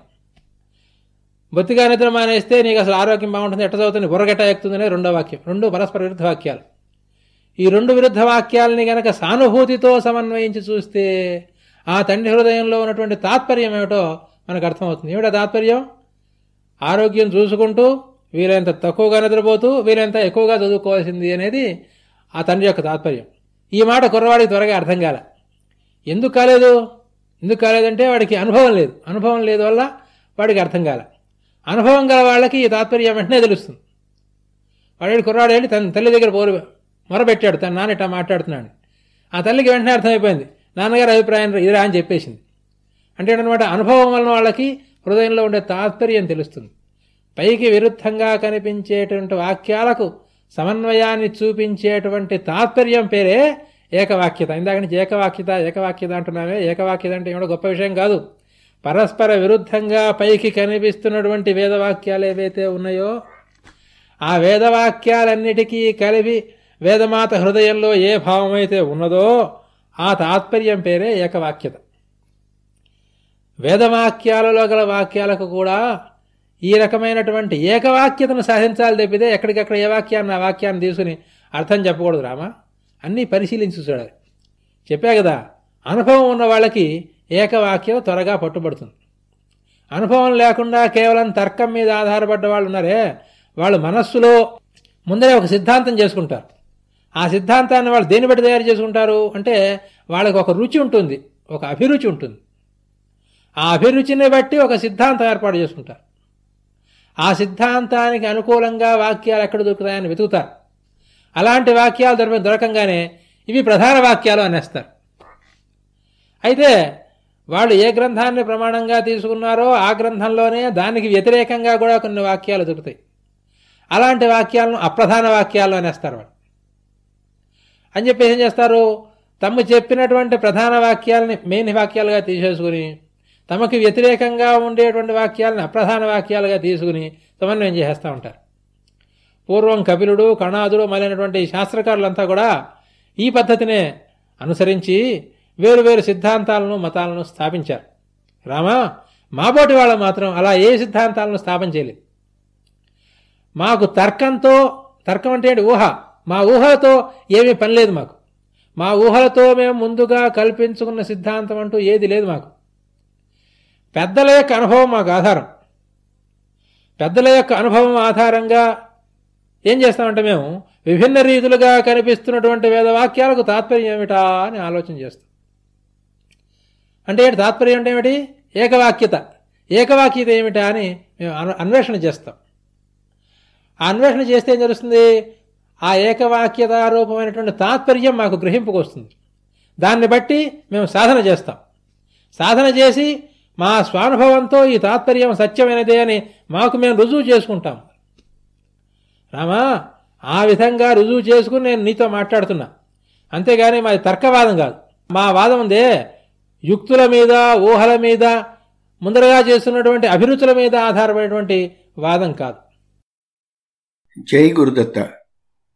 బొత్తిగా నిద్ర మానేస్తే నీకు అసలు ఆరోగ్యం బాగుంటుంది ఎట్ట చదువుతుంది? బుర్రగెట్ట ఎక్కుతుంది అనేది రెండో వాక్యం. రెండు పరస్పర విరుద్ధ వాక్యాలు. ఈ రెండు విరుద్ధ వాక్యాలని గనక సానుభూతితో సమన్వయించి చూస్తే ఆ తండ్రి హృదయంలో ఉన్నటువంటి తాత్పర్యం ఏమిటో మనకు అర్థమవుతుంది. ఏమిటా తాత్పర్యం? ఆరోగ్యం చూసుకుంటూ వీలైనంత తక్కువగా నిద్రపోతూ వీలైనంత ఎక్కువగా చదువుకోవాల్సింది అనేది ఆ తండ్రి యొక్క తాత్పర్యం. ఈ మాట కుర్రవాడికి త్వరగా అర్థం కాలే. ఎందుకు కాలేదు? ఎందుకు కాలేదంటే వాడికి అనుభవం లేదు. అనుభవం లేదు వల్ల వాడికి అర్థం కాల. అనుభవం గల వాళ్ళకి ఈ తాత్పర్యం వెంటనే తెలుస్తుంది. వాడి కుర్రాడు వెళ్ళి తన తల్లి దగ్గర పోరు మొరబెట్టాడు. తన నాన్న ఇట్లా మాట్లాడుతున్నాడు. ఆ తల్లికి వెంటనే అర్థమైపోయింది. నాన్నగారు అభిప్రాయం ఇదిరా అని చెప్పేసింది. అంటే అనమాట అనుభవం వలన వాళ్ళకి హృదయంలో ఉండే తాత్పర్యం తెలుస్తుంది. పైకి విరుద్ధంగా కనిపించేటువంటి వాక్యాలకు సమన్వయాన్ని చూపించేటువంటి తాత్పర్యం పేరే ఏకవాక్యత. ఇందాక నుంచి ఏకవాక్యత ఏకవాక్యత అంటున్నామే. ఏకవాక్యత అంటే ఏమిటో గొప్ప విషయం కాదు. పరస్పర విరుద్ధంగా పైకి కనిపిస్తున్నటువంటి వేదవాక్యాలు ఏవైతే ఉన్నాయో ఆ వేదవాక్యాలన్నిటికీ కలిపి వేదమాత హృదయంలో ఏ భావమైతే ఉన్నదో ఆ తాత్పర్యం పేరే ఏకవాక్యత. వేదవాక్యాలలో గల వాక్యాలకు కూడా ఈ రకమైనటువంటి ఏకవాక్యతను సాధించాలి తప్పితే ఎక్కడికక్కడ ఏ వాక్యాన్ని ఆ వాక్యాన్ని తీసుకుని అర్థం చెప్పకూడదు రామా? అన్నీ పరిశీలించి చూడాలి చెప్పా కదా అనుభవం ఉన్న వాళ్ళకి ఏకవాక్యం త్వరగా పట్టుబడుతుంది. అనుభవం లేకుండా కేవలం తర్కం మీద ఆధారపడ్డ వాళ్ళు ఉన్నారే వాళ్ళు మనస్సులో ముందరే ఒక సిద్ధాంతం చేసుకుంటారు. ఆ సిద్ధాంతాన్ని వాళ్ళు దేని బట్టి తయారు చేసుకుంటారు అంటే వాళ్ళకి ఒక రుచి ఉంటుంది ఒక అభిరుచి ఉంటుంది. ఆ అభిరుచిని బట్టి ఒక సిద్ధాంతం ఏర్పాటు చేసుకుంటారు. ఆ సిద్ధాంతానికి అనుకూలంగా వాక్యాలు ఎక్కడ దొరుకుతాయని వెతుకుతారు. అలాంటి వాక్యాలు దొరక దొరకంగానే ఇవి ప్రధాన వాక్యాలు అనేస్తారు. అయితే వాళ్ళు ఏ గ్రంథాన్ని ప్రమాణంగా తీసుకున్నారో ఆ గ్రంథంలోనే దానికి వ్యతిరేకంగా కూడా కొన్ని వాక్యాలు దొరుకుతాయి. అలాంటి వాక్యాలను అప్రధాన వాక్యాలు అనేస్తారు వాళ్ళు. అని చెప్పేసి ఏం చేస్తారు? తమ చెప్పినటువంటి ప్రధాన వాక్యాలని మెయిన్ వాక్యాలుగా తీసేసుకుని తమకు వ్యతిరేకంగా ఉండేటువంటి వాక్యాలను అప్రధాన వాక్యాలుగా తీసుకుని సమన్వయం చేసేస్తూ ఉంటారు? పూర్వం కపిలుడు కణాదుడు మొదలైనటువంటి శాస్త్రకారులంతా కూడా ఈ పద్ధతినే అనుసరించి వేరు వేరు సిద్ధాంతాలను మతాలను స్థాపించారు. రామా మాబోటి వాళ్ళు మాత్రం అలా ఏ సిద్ధాంతాలను స్థాపన చేయలేదు. మాకు తర్కంతో తర్కం అంటే ఏంటి? ఊహ. మా ఊహలతో ఏమీ పని లేదు మాకు. మా ఊహలతో మేము ముందుగా కల్పించుకున్న సిద్ధాంతం అంటూ ఏది లేదు మాకు. పెద్దల యొక్క అనుభవం మాకు ఆధారం. పెద్దల యొక్క అనుభవం ఆధారంగా ఏం చేస్తామంటే మేము విభిన్న రీతులుగా కనిపిస్తున్నటువంటి వేదవాక్యాలకు తాత్పర్యం ఏమిటా అని ఆలోచన చేస్తాం. అంటే ఏంటి తాత్పర్యం అంటే ఏమిటి? ఏకవాక్యత. ఏకవాక్యత ఏమిటా అని మేము అన్వేషణ చేస్తాం. ఆ అన్వేషణ చేస్తే ఏం జరుగుతుంది? ఆ ఏకవాక్యత రూపమైనటువంటి తాత్పర్యం మాకు గ్రహింపుకు వస్తుంది. దాన్ని బట్టి మేము సాధన చేస్తాం. సాధన చేసి మా స్వానుభవంతో ఈ తాత్పర్యం సత్యమైనదే అని మాకు మేము రుజువు చేసుకుంటాం. రామా ఆ విధంగా రుజువు చేసుకుని నేను నీతో మాట్లాడుతున్నా. అంతేగాని మాది తర్కవాదం కాదు. మా వాదం ఉందే యుక్తుల మీద ఊహల మీద ముందరగా చేస్తున్నటువంటి అభిరుచుల మీద ఆధారపడినటువంటి వాదం కాదు. జై గురుదత్త.